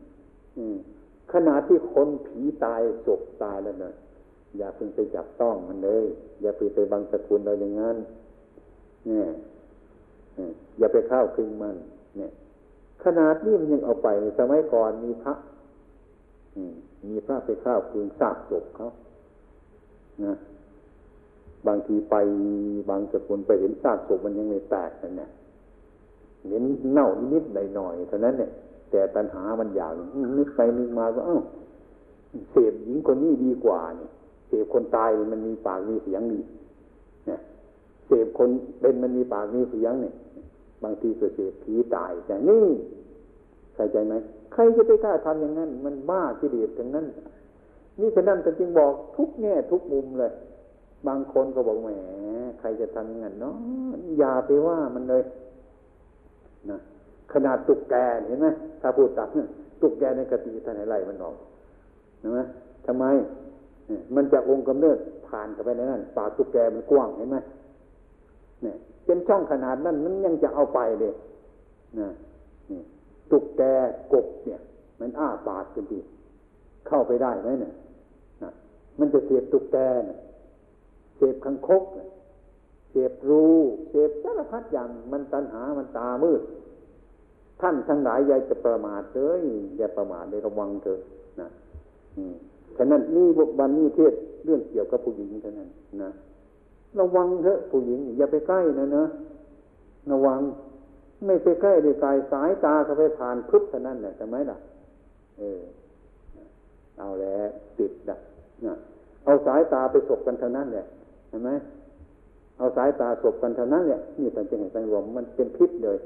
ขณะที่คนผีตายศพตายแล้วเนี่ยอย่าเพิ่งไปจับต้องมันเลย อย่าไปไปบังสกุลเราอย่างนั้นเนี่ย อย่าไปเข้าคึงมันเนี่ย ขนาดนี้มันยังเอาไปสมัยก่อนมีพระมีพระไปข้าวคืนซากศพเขานะบางทีไปบางสกุลไปเห็นซากศพมันยังไม่แตกนั่นเนี่ยเห็นเน่านิดหน่อยเท่านั้นเนี่ย แต่ตัณหามันอยากนึกไปนึกมาก็เอ้าเสพหญิงคนนี้ดีกว่าเนี่ยเสพคนตายมันมีปากมีเสียงดีเนี่ยเสพคนเป็นมันมีปากมีเสียงเนี่ย บางทีก็เสพผีตายแต่นี่ใส่ใจไหมใครจะไปกล้าทำอย่างนั้น มันบ้าที่เดียดทั้งนั้น นี่ฉะนั้นจึงบอกทุกแง่ทุกมุมเลย บางคนก็บอกแหมใครจะทำอย่างนั้นเนาะอย่าไปว่ามันเลยนะขนาดตุกแกเห็นไหมถ้าพูดตัดตุกแกในกติท่านไหนไล่มันออกเห็นไหมทำไม มันจะองค์กำเนิดผ่านเข้าไปในนั้นปากตุกแกมันกว้างเห็นไหมเนี่ย เป็นช่องขนาดนั้นมันยังจะเอาไปเลยนะตุกแกกบเนี่ย มันอ้าปากกันดีเข้าไปได้ไหมเนี่ยนะมันจะเสียบตุกแกเนี่ยเสียบคังคกเสียบรูเสียบสารพัดอย่างมันตันหามันตามืด ท่านทั้งหลายอย่าจะประมาทเลยอย่าประมาทเลยระวังเถอะนะฉะนั้นนี่วันนี้เทศเรื่องเกี่ยวกับผู้หญิงเท่านั้นนะ ระวังเถอะผู้หญิง อย่าไปใกล้นะเนะระวัง ไม่ไปใกล้ด้วยกายสายตาเขาไปผ่านพึบเท่านั้นแหละใช่ไหมล่ะ เออ เอาแล้วติดนะนะเอาสายตาไปสบกันเท่านั้นแหละเห็นไหมเอาสายตาสบกันเท่านั้นเนี่ยนี่ท่านจึงให้สังวมมันเป็นพิษเลย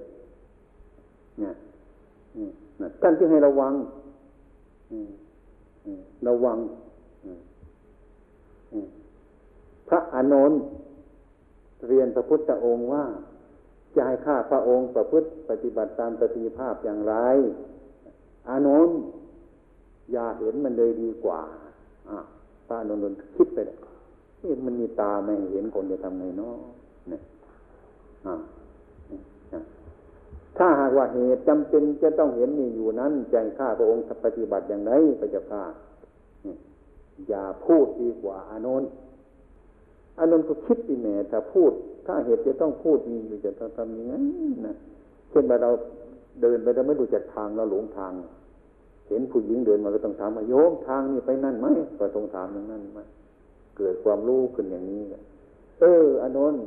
เนี่ยท่านจึงให้ระวังระวัง พระอานนท์เรียนพระพุทธองค์ว่า จะให้ข้าพระองค์ประพฤติปฏิบัติตามปฏิภาพอย่างไร อานนท์อย่าเห็นมันเลยดีกว่าอะพระอานนท์คิดไปเลยเห็นมันมีตาไม่เห็นคนจะทำไงเนาะเนี่ยถ้าหากว่าเหตุจำเป็นจะต้องเห็นมีอยู่นั้น ใจข้าพระองค์ปฏิบัติอย่างไรพระเจ้าข้าอย่าพูดดีกว่าอานนท์ อานนท์ก็คิดดีแหมถ้าพูด ถ้าเหตุจะต้องพูดมีอยู่จะต้องทำยังไงนะเช่นว่าเราเดินไปเราไม่รู้จักทางเราหลงทาง เห็นผู้หญิงเดินมาก็ต้องถามว่าโยมทางนี้ไปนั่นไหมก็ต้องถามอย่างนั้นไหมเกิดความรู้ขึ้นอย่างนี้เอออนนท์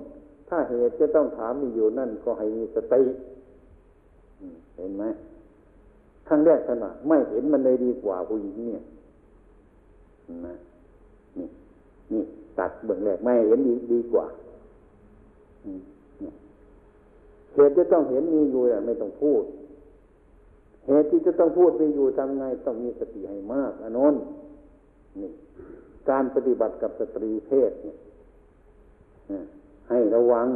ถ้าเหตุจะต้องถามมีอยู่นั่นก็ให้มีสติเห็นไหมครั้งแรกท่านว่าไม่เห็นมันเลยดีกว่าผู้หญิงเนี่ยนะนี่นี่ ตัดเบื้องแรกไม่เห็นดีดีกว่าเหตุที่ต้องเห็นมีอยู่ไม่ต้องพูด เหตุที่จะต้องพูดมีอยู่ทำไงต้องมีสติให้มากอนนท์นี่ การปฏิบัติกับสตรีเพศเนี่ยให้ระวัง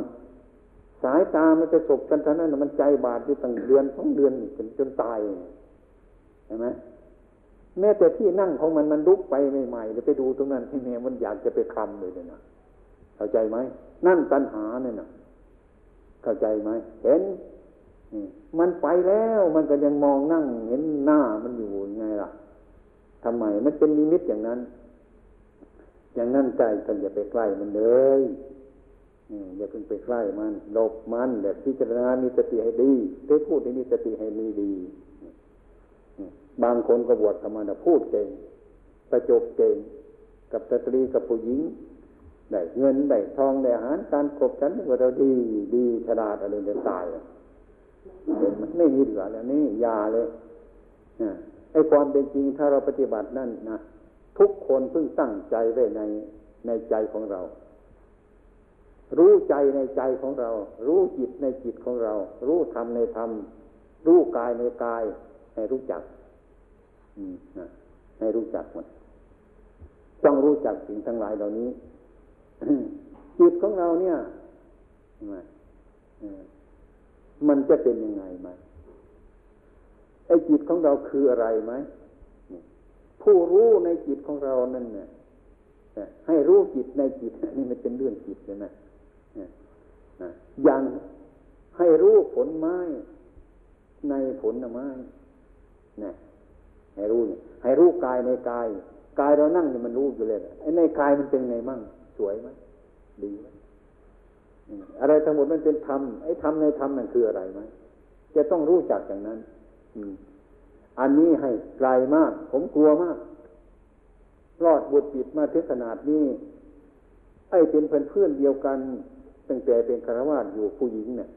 สายตามันจะสบกันเท่านั้นมันใจบาดอยู่ตั้งเดือนสองเดือนจนจนตายเห็นไหม แม้แต่ที่นั่งของมันมันลุกไปใหม่ๆแล้วไปดูตรงนั้นให้แม่มันอยากจะไปคลำเลยนะเข้าใจไหมนั่นตัณหาเนี่ยนะเข้าใจไหมเห็นมันไปแล้วมันก็ยังมองนั่งเห็นหน้ามันอยู่ไงล่ะทำไมมันเป็นนิมิตอย่างนั้น อย่างนั้นใจท่านอย่าไปใกล้มันเลยอย่าเพิ่งไปใกล้มันหลบมันแบบพิจารณามีสติให้ดีได้พูดให้มีสติให้มีดี บางคนก็บวชธรรมะพูดเก่งประจบเก่ง กับสตรีกับผู้หญิงได้เงินได้ทองได้อาหารการกบกันว่าเราดีดีฉลาดอะไรจะตายไม่มีเหลือแล้วนี่ยาเลยไอ้ความเป็นจริงถ้าเราปฏิบัตินั่นนะทุกคนเพิ่งตั้งใจไว้ในในใจของเรา รู้ใจในใจของเรา รู้จิตในจิตของเรา รู้ธรรมในธรรม รู้กายในกาย ให้รู้จัก ให้รู้จักมันต้องรู้จักสิ่งทั้งหลายเหล่านี้จิตของเราเนี่ยมันจะเป็นยังไงไหมไอ้จิตของเราคืออะไรไหมผู้รู้ในจิตของเรานั่นเนี่ยให้รู้จิตในจิตนี่มันเป็นเรื่องจิตใช่ไหมอย่างให้รู้ผลไม้ในผลไม้นะ ให้รู้เนี่ยให้รู้กายในกาย กายเรานั่งเนี่ยมันรู้อยู่เลยไอ้ในกายมันเป็นไงมั่ง สวยไหมดีไหมอะไรทั้งหมดมันเป็นธรรมไอ้ธรรมในธรรมนั่นคืออะไรไหมจะต้องรู้จักอย่างนั้น อืม อันนี้ให้ไกลมาก ผมกลัวมาก รอดบุตรปิดมาถึงขนาดนี้ ไอ้เป็นเพื่อนเพื่อนเดียวกัน ตั้งแต่เป็นคารวาสอยู่ผู้หญิงเนี่ย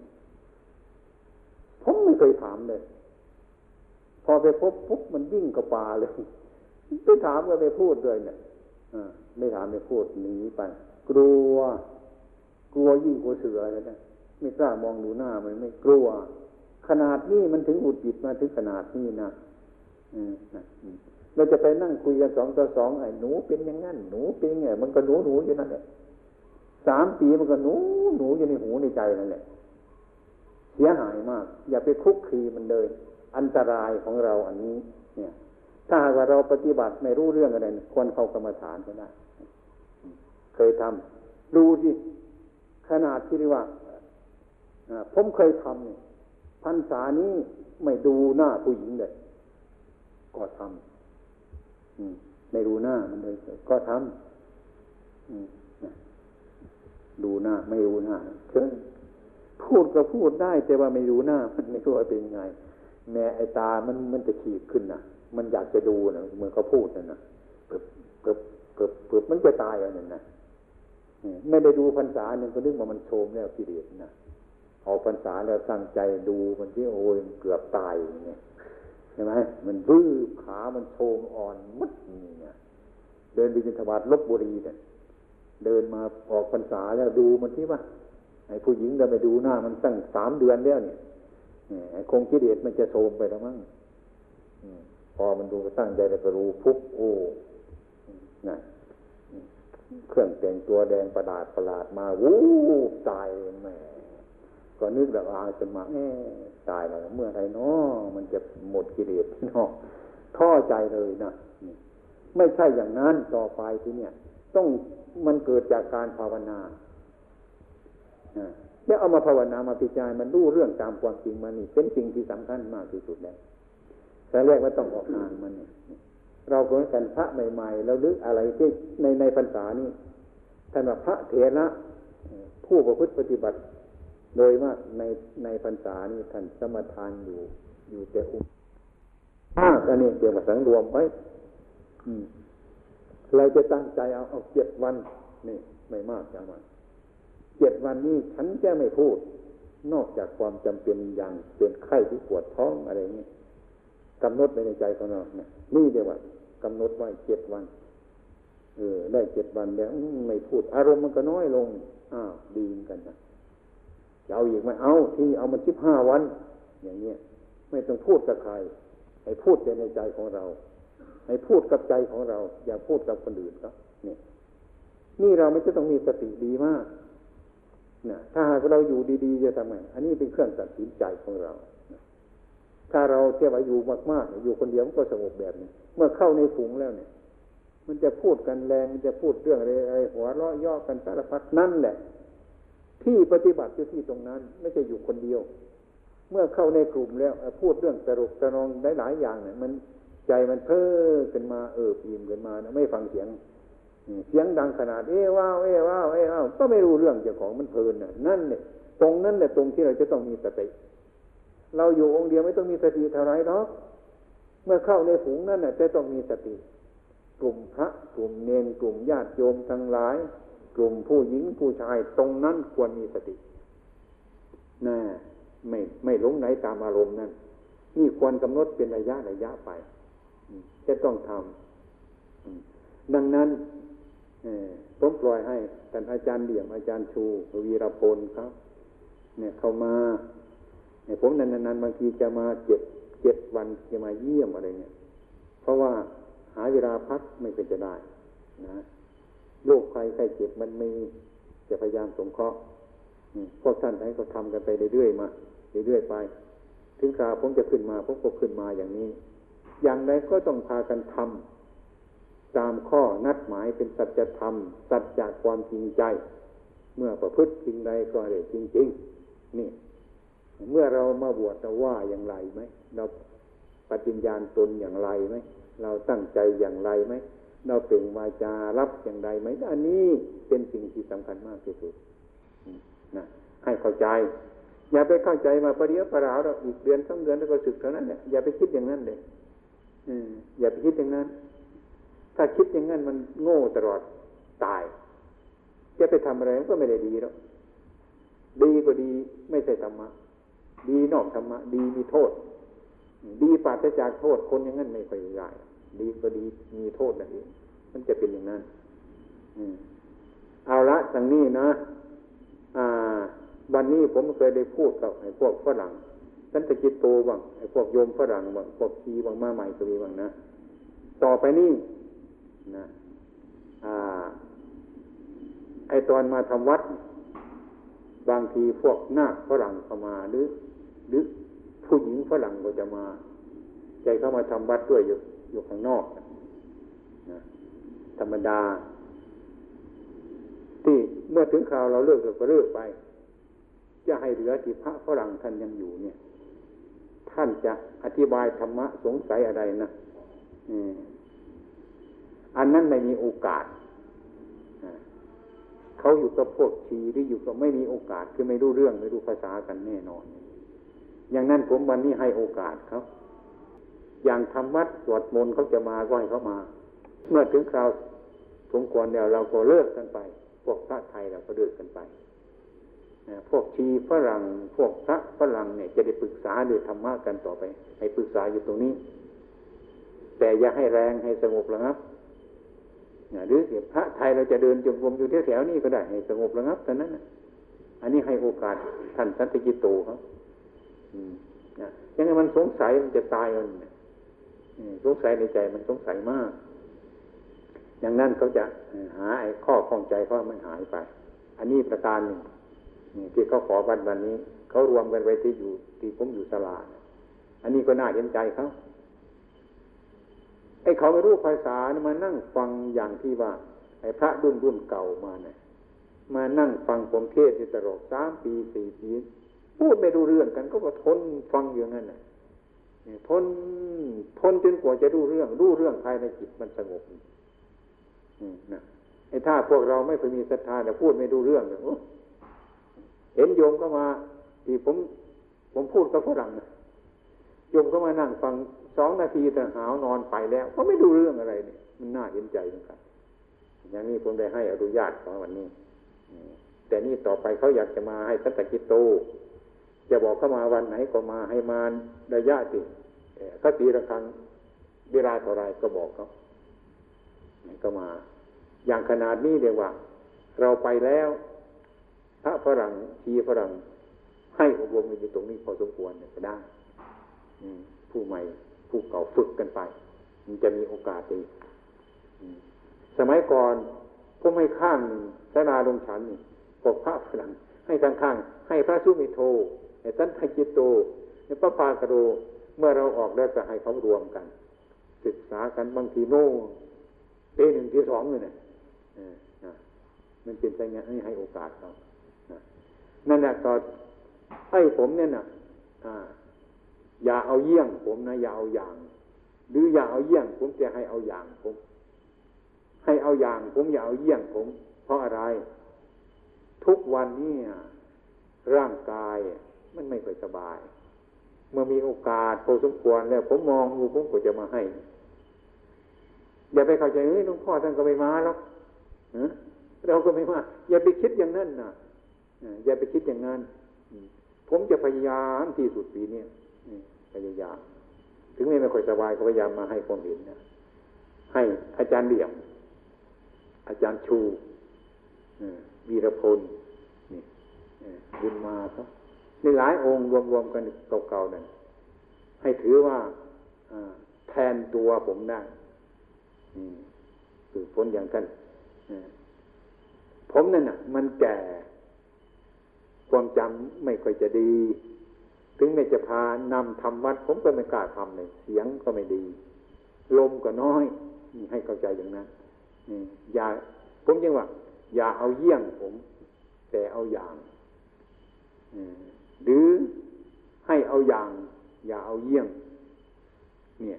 ผมไม่เคยถามเลย พอไปพบปุ๊บมันวิ่งกับปาเลยไปถามก็ไปพูดเลยเนี่ยไม่ถามไม่พูดหนีไป กลัว กลัวยิ่งกลัวเสือเลยนะไม่กล้ามองดูหน้ามันไม่กลัว ขนาดนี้มันถึงหุดจิตมาถึงขนาดนี้นะเราจะไปนั่งคุยกันสองต่อสองไอ้หนูเป็นอย่างนั้นหนูเป็นไงมันก็หนูหนูอยู่นั่นแหละสามปีมันก็หนูหนูอยู่ในหูในใจนั่นแหละเสียหายมาก อย่าไปคุกคีมันเลย อันตรายของเราอันนี้ เนี่ย ถ้าหากว่าเราปฏิบัติไม่รู้เรื่องอะไรควรเข้ากรรมฐานก็ได้เคยทำดูสิขนาดที่เรียกว่าผมเคยทำเนี่ยพรรษานี้ไม่ดูหน้าผู้หญิงเลยก็ทำไม่ดูหน้ามันเลยก็ทำดูหน้า ไม่ดูหน้าเชิญพูดก็พูดได้ แต่ว่าไม่ดูหน้า มันไม่รู้ว่าเป็นไง แม่ไอตามันมันจะขีดขึ้นนะมันอยากจะดูนะเหมื่อเขาพูดนั่นนะเปิบเปิบเปิบเปิบมันจะตายอะไรนั่นนะไม่ได้ดูพรรษาเนี่ยก็นึกว่ามันโชมแล้วกิเลสนะออกพรรษาแล้วตั้งใจดูมันที่โอ้ยเกือบตายเนี่ยใช่ไหมมันวืบขามันโชมอ่อนมุดเนี่ยเดินไปจินทบาทลบบุรีเนี่ยเดินมาออกพรรษาแล้วดูมันที่ว่าไอ้ผู้หญิงเราไปดูหน้ามันตั้งสามเดือนแล้วเนี่ย คงกิเลสมันจะโชมไปแล้วมั้งพอมันดูตั้งใจแล้วก็รู้ปุ๊บโอ้น่ะเครื่องแต่งตัวแดงประหลาดประหลาดมาวูบตายแม่ก็นึกแบบอาจนมาเอ๊ตายแล้วเมื่อไรเนาะมันจะหมดกิเลสเนาะท้อใจเลยนะไม่ใช่อย่างนั้นต่อไปที่เนี่ย ต้องมันเกิดจากการภาวนา แล้วเอามาภาวนามาพิจารณามันรู้เรื่องตามความจริงมันนี่เป็นสิ่งที่สำคัญมากที่สุดแล้วแต่แรกว่าต้องออกทางมันเนี่ยเราเหมือนกันพระใหม่ๆเราลึกอะไรที่ในในพรรษานี้ท่านว่าพระเถระผู้ประพฤติปฏิบัติ โดยมากในในพรรษานี้ท่านสมทานอยู่ อยู่แต่อุมมาอันนี้เกี่ยวกับสังรวมไว้เราจะตั้งใจเอาเอาเจ็ดวันนี่ไม่มากจังวัน เจ็ดวันนี้ฉันจะไม่พูด นอกจากความจำเป็นอย่างเป็นไข้ที่ปวดท้องอะไรเงี้ยกำหนดไว้ในใจของเราเนี่ยนี่เดียวว่ากำหนดไว้เจ็ดวัน เออ ได้เจ็ดวันแล้วไม่พูด อารมณ์มันก็น้อยลงอ้าวดีกันนะจะเอาอีกไหมเอาที่เอามันสิบห้าวัน อย่างเงี้ยไม่ต้องพูดกับใคร ให้พูดแต่ในใจของเรา ให้พูดกับใจของเรา อย่าพูดกับคนอื่นครับเนี่ยนี่เราไม่จะต้องมีสติดีมาก นะถ้าหากเราอยู่ดีๆจะทำไงอันนี้เป็นเครื่องตัดสินใจของเรา ถ้าเราเที่ยวอยู่มากๆ อยู่คนเดียวก็สงบแบบนี้ เมื่อเข้าในฝูงแล้วเนี่ย มันจะพูดกันแรงมันจะพูดเรื่องอะไรอะไรหัวเราะย่อกันสารพัดนั่นแหละ ที่ปฏิบัติอยู่ที่ตรงนั้น ไม่ใช่อยู่คนเดียว เมื่อเข้าในกลุ่มแล้วพูดเรื่องตลกตะนองได้หลายอย่างเนี่ยมันใจมันเพ้อขึ้นมาเออปีมขึ้นมานะไม่ฟังเสียง เสียงดังขนาดเอ้ว้าวเอ้ว้าวเอ้ว้าวก็ไม่รู้เรื่องเจ้าของมันเพลินน่ะนั่นเนี่ยตรงนั้นแหละตรงที่เราจะต้องมีสติ เราอยู่องค์เดียวไม่ต้องมีสติเท่าไรหรอกเมื่อเข้าในฝูงนั้นน่ะจะต้องมีสติ กลุ่มพระกลุ่มเนนกลุ่มญาติโยมทั้งหลาย กลุ่มผู้หญิงผู้ชายตรงนั้นควรมีสติน่าไม่ไม่หลงไหนตามอารมณ์นั้นนี่ควรกำหนดเป็นระยะระยะไปจะต้องทำดังนั้น ผมปล่อยให้ท่านอาจารย์เดี่ยมอาจารย์ชูวีรพลครับ เนี่ยเข้ามาเนี่ยผมนานๆบางทีจะมาเจ็ดเจ็ดวันจะมาเยี่ยมอะไรเงี้ยเพราะว่าหาเวลาพักไม่เป็นจะได้นะโรคภัยไข้เจ็บมันมีจะพยายามสงเคราะห์พวกท่านทั้ก็ทำกันไปเรื่อยๆมาเรื่อยๆไป ถึงคราวผมจะขึ้นมาผมก็ขึ้นมาอย่างนี้ อย่างไรก็ต้องพากันทำ ตามข้อนัดหมายเป็นสัจธรรม สัจจากความจริงใจ เมื่อประพฤติจริงใดก็ได้จริงๆนี่ เมื่อเรามาบวชเราว่าอย่างไรไหมเราปฏิญญาณตนอย่างไรไหมเราตั้งใจอย่างไรไหมเราเปล่งวาจารับอย่างไรไหมอันนี้เป็นสิ่งที่สำคัญมากที่สุดนะให้เข้าใจ อย่าไปเข้าใจมาประเดี๋ยวประราวเราอีกเดือนสองเดือนแล้วก็สึกเท่านั้นเนี่ยอย่าไปคิดอย่างนั้นเลยอย่าไปคิดอย่างนั้น ถ้าคิดอย่างนั้นมันโง่ตลอดตาย จะไปทำอะไรก็ไม่ได้ดีแล้ว ดีก็ดีไม่ใช่ธรรมะ ดีนอกธรรมะ ดีมีโทษ ดีปราศจากโทษคนอย่างนั้นไม่ค่อยได้ดีก็ดีมีโทษนั่นเองมันจะเป็นอย่างนั้นเอาละทางนี้นะอ่าวันนี้ผมเคยได้พูดกับไอ้พวกฝรั่งท่านตะกิตโตบ้างไอ้พวกโยมฝรั่งบ้างพวกชีบ้างมาใหม่ก็มีบ้างนะต่อไปนี่ นะอ่า ไอตอนมาทำวัด บางทีพวกนาคฝรั่งเข้ามาหรือ หรือผู้หญิงฝรั่งก็จะมา ใจเข้ามาทำวัดด้วยอยู่อยู่ข้างนอกนะธรรมดา ที่เมื่อถึงคราวเราเลิกเราก็เลิกไป จะให้เหลือที่พระฝรั่งท่านยังอยู่เนี่ย ท่านจะอธิบายธรรมะสงสัยอะไรนะอั อันนั้นไม่มีโอกาสเขาอยู่กับพวกชีหรืออยู่กับไม่มีโอกาสคือไม่รู้เรื่องไม่รู้ภาษากันแน่นอน อย่างนั้นผมวันนี้ให้โอกาสเขาอย่างทำวัดสวดมนต์เขาจะมาก็ให้เขามา เมื่อถึงคราวสมควรแล้วเราก็เลิกกันไป พวกพระไทยเราก็เลิกกันไปพวกชีฝรั่งพวกพระฝรั่งเนี่ยจะได้ปรึกษาหรือธรรมะกันต่อไป ให้ปรึกษาอยู่ตรงนี้ แต่อย่าให้แรงให้สงบระงับ หรือพระไทยเราจะเดินจงกรมอยู่แถวๆนี้ก็ได้ให้สงบระงับเท่านั้นอันนี้ให้โอกาสท่านสันติกิโตครับยังไงมันสงสัยมันจะตายมันสงสัยในใจมันสงสัยมาก อย่างนั้นเขาจะหาไอ้ข้อข้องใจเขามันหายไป อันนี้ประการหนึ่งที่เขาขอวันวันนี้ เขารวมกันไว้ที่อยู่ที่ผมอยู่สลาอันนี้ก็น่าเห็นใจเขา ไอ้เขาไม่รู้ภาษานมานั่งฟังอย่างที่ว่า ไอ้พระรุ่นรุ่นเก่ามาเนี่ยมานั่งฟังผมเทศที่ตลอดสามปีสี่ปีพูดไม่รู้เรื่องกัน ก็ก็ทนฟังอย่างนั้นน่ะทนทนจนกว่าจะรู้เรื่อง รู้เรื่องภายในจิตมันสงบนะไอ้ถ้าพวกเราไม่เคยมีศรัทธาแต่พูดไม่รู้เรื่องเนี่ยเห็นโยมก็มาที่ผม ผมพูดกับฝรั่งนะโยมก็มานั่งฟัง สองนาทีแต่หาวนอนไปแล้วก็ไม่ดูเรื่องอะไรเนี่ยมันน่าเห็นใจเหมือนกันอย่างนี้ผมได้ให้อนุญาตของวันนี้แต่นี่ต่อไปเขาอยากจะมาให้สัตกิโต จะบอกเข้ามาวันไหนก็มาให้มาระยะสิเขาตีระฆังเวลาเท่าไรก็บอกเขาก็มา อย่างขนาดนี้เดียว่า เราไปแล้วพระฝรั่งชีฝรั่งให้อบรมอยู่ตรงนี้พอสมควรก็ได้ผู้ใหม่ ผู้เก่าฝึกกันไป มันจะมีโอกาสดีสมัยก่อนก็ไม่ข้างสนาลงฉันนี่พวกพระฝรั่งให้ข้างๆให้พระสุมิโทไอ้สันทกิตโตไอ้พระปากโรเมื่อเราออกแล้วจะให้เขารวมกัน ศึกษากันบางทีโน่ปีหนึ่งทีสองเลยเนี่ยมันเป็นไปงานให้โอกาสเขานั่นแหละก็ให้ผมเนี่ยนะอ่า อย่าเอาเยี่ยงผมนะอย่าเอาอย่าง หรืออย่าเอาเยี่ยง ผมจะให้เอาอย่างผม ให้เอาอย่าง ผมอย่าเอาเยี่ยงผม เพราะอะไร ทุกวันนี้ร่างกายมันไม่ค่อยสบาย เมื่อมีโอกาสพอสมควรแล้ว ผมมองดูผมก็จะมาให้อย่าไปเข้าใจเฮ้ยหลวงพ่อท่านก็ไม่มาหรอกเราก็ไม่มา อย่าไปคิดอย่างนั้นนะอย่าไปคิดอย่างนั้น ผมจะพยายามที่สุดปีนี้ พยายาม ถึงแม้ไม่ค่อยสบายก็พยายามมาให้ความเห็นนะให้อาจารย์เดี่ยมอาจารย์ชูวีรพลนี่บุญมาครับในหลายองค์รวมๆกันเก่าๆนั่นให้ถือว่าแทนตัวผมได้อืมฝึกฝนอย่างท่านผมนั่นน่ะ มันแก่ ความจำไม่ค่อยจะดี ถึงแม้จะพานำทำวัด ผมก็ไม่กล้าทำเลยเสียงก็ไม่ดี ลมก็น้อยนี่ให้เข้าใจอย่างนั้นนี่อย่าผมยังว่า อย่าเอาเยี่ยงผม แต่เอาอย่างหรือให้เอาอย่าง อย่าเอาเยี่ยง เนี่ย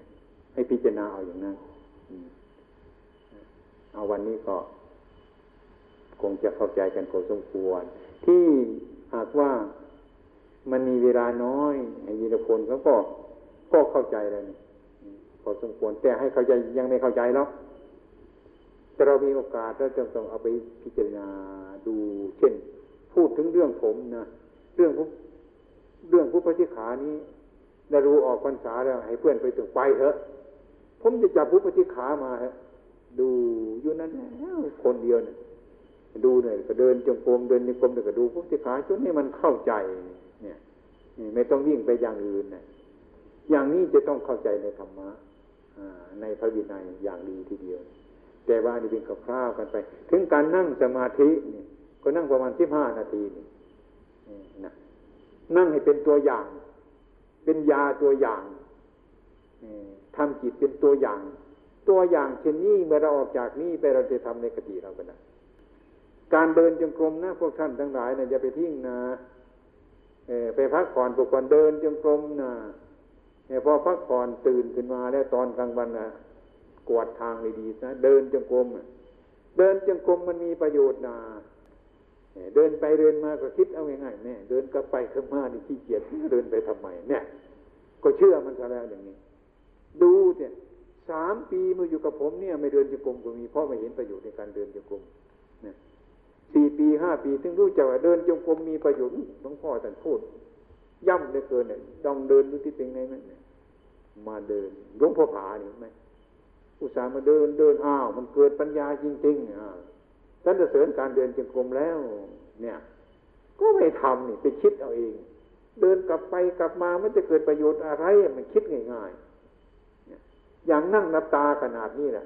ให้พิจารณาเอาอย่างนั้นเอาวันนี้ก็ คงจะเข้าใจกันพอสมควร ที่หากว่า มันมีเวลาน้อยไอ้ยีรพลเขาก็ก็เข้าใจแล้วนี่พอสมควรแต่ให้เข้าใจยังไม่เข้าใจหรอกแต่เรามีโอกาสเราจะต้องเอาไปพิจารณาดู เช่น พูดถึงเรื่องผมนะเรื่องผู้เรื่องผู้ปฏิขานี้ได้รู้ออกพรรษาแล้ว ให้เพื่อนไปถึงไปเถอะ ผมจะจับผู้ปฏิขามาฮะดูอยู่นั้นแล้วคนเดียวเนี่ยดูหน่อยก็เดินจงกรมเดินจงกรมเดี๋ยวก็ดูพุทธิขาจนให้มันเข้าใจ เนี่ยไม่ต้องวิ่งไปอย่างอื่นนะอย่างนี้จะต้องเข้าใจในธรรมะในพระวินัยอย่างดีทีเดียว แต่ว่านี่เป็นคร่าวกันไป ถึงการนั่งสมาธินี่ก็นั่งประมาณสิบห้านาทีนี่นะนั่งให้เป็นตัวอย่าง เป็นยาตัวอย่างนี่ทำจิตเป็นตัวอย่าง ตัวอย่างเช่นนี้เมื่อเราออกจากนี้ไปเราจะทำในกติเราก็ได้การเดินจงกรมนะพวกท่านทั้งหลายนะอย่าไปทิ้งนะ ไปพักผ่อนพวกคนเดินจงกรมนะพอพักผ่อนตื่นขึ้นมาแล้วตอนกลางวันนะกวาดทางดีนะเดินจงกรมเดินจงกรมมันมีประโยชน์นะเดินไปเดินมาก็คิดเอาง่ายๆแม่ยเดินกลับไปข้างมานี่ขี้เกียจเดินไปทำไมเนี่ย ก็เชื่อมันซะแล้วอย่างนี้ ดูเนี่ยสามปีมาอยู่กับผมเนี่ย ไม่เดินจงกรมก็มีเพราะไม่เห็นประโยชน์ในการเดินจงกรมเนี่ย สี่ปีห้าปีถึงรู้จักว่าเดินจงกรมมีประโยชน์หลวงพ่อท่านพูด ย่ำเลือเกินเนี่ยลองเดินดูที่เป็นไงไหมเนี่ยมาเดินหลวงพ่อผาเนี่เห็นไหมอุตส่าห์มาเดินเดินอ้าว มันเกิดปัญญาจริงๆอ่าท่านจะเสริญการเดินจงกรมแล้ว เนี่ย ก็ไม่ทำนี่ไปคิดเอาเอง เดินกลับไปกลับมามันจะเกิดประโยชน์อะไรมันคิดง่ายๆอย่างนั่งนับตาขนาดนี้แหละ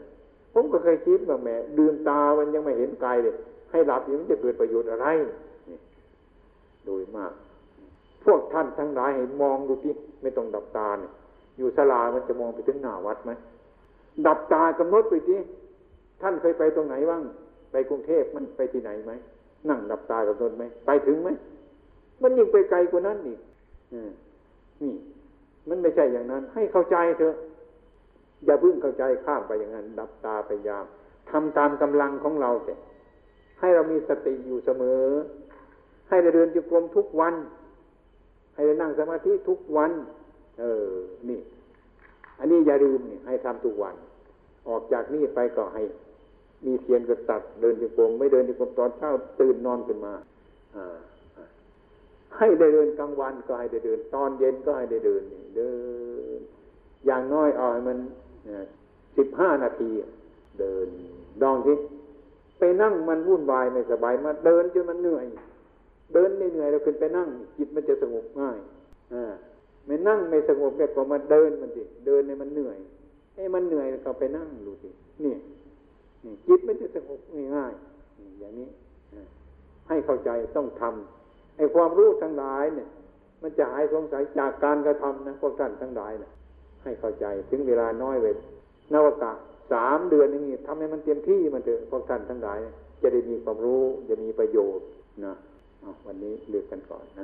ผมก็เคยคิดว่าแหมลืมตามันยังไม่เห็นไกลเลย ให้หลับอย่างนี้จะเกิดประโยชน์อะไรโดยมาก พวกท่านทั้งหลายให้มองดูที่ไม่ต้องดับตาเนี่ยอยู่ศาลามันจะมองไปถึงหน้าวัดไหมดับตากำหนดไปที่ท่านเคยไปตรงไหนบ้าง ไปกรุงเทพมันไปที่ไหนไหมนั่งดับตากำหนดไหมไปถึงไหมมันยิ่งไปไกลกว่านั้นอีกอนี่ มันไม่ใช่อย่างนั้น ให้เข้าใจเถอะ อย่าเพิ่งเข้าใจข้ามไปอย่างนั้น ดับตาพยายามทำตามกำลังของเราแต่ ให้เรามีสติอยู่เสมอ ให้เราเดินจงกรมทุกวัน ให้เรานั่งสมาธิทุกวัน เออ นี่ อันนี้อย่าลืมนี่ให้ทำทุกวัน ออกจากนี่ไปก็ให้มีเทียนก็ตัดเดินจงกรมไม่เดินจงกรมตอนเช้าตื่นนอนขึ้นมา อ่าให้ได้เดินกลางวันก็ให้ได้เดิน ตอนเย็นก็ให้ได้เดินเดิน อย่างน้อยเอาให้มันสิบห้านาที เดินลองที่ ไปนั่งมันวุ่นวายไม่สบายมาเดินจนมันเหนื่อย เดินเหนื่อยแล้วขึ้นไปนั่ง จิตมันจะสงบง่ายอ่าไม่นั่งไม่สงบเนี่ยก็มาเดินมันสิเดินเนี่ยมันเหนื่อยให้มันเหนื่อยก็ไปนั่งดูสินี่นี่จิตมันจะสงบง่ายๆอย่างนี้ให้เข้าใจต้องทำไอ้ความรู้ทั้งหลายเนี่ย มันจะหายสงสัยจากการกระทำนะพวกท่านทั้งหลายเนี่ยให้เข้าใจถึงเวลาน้อยเว้นนวกะ สามเดือนอย่างนี้ทำให้มันเต็มที่มันเถอะพวกท่านทั้งหลาย จะได้มีความรู้จะมีประโยชน์นะวันนี้เลือกกันก่อนนะ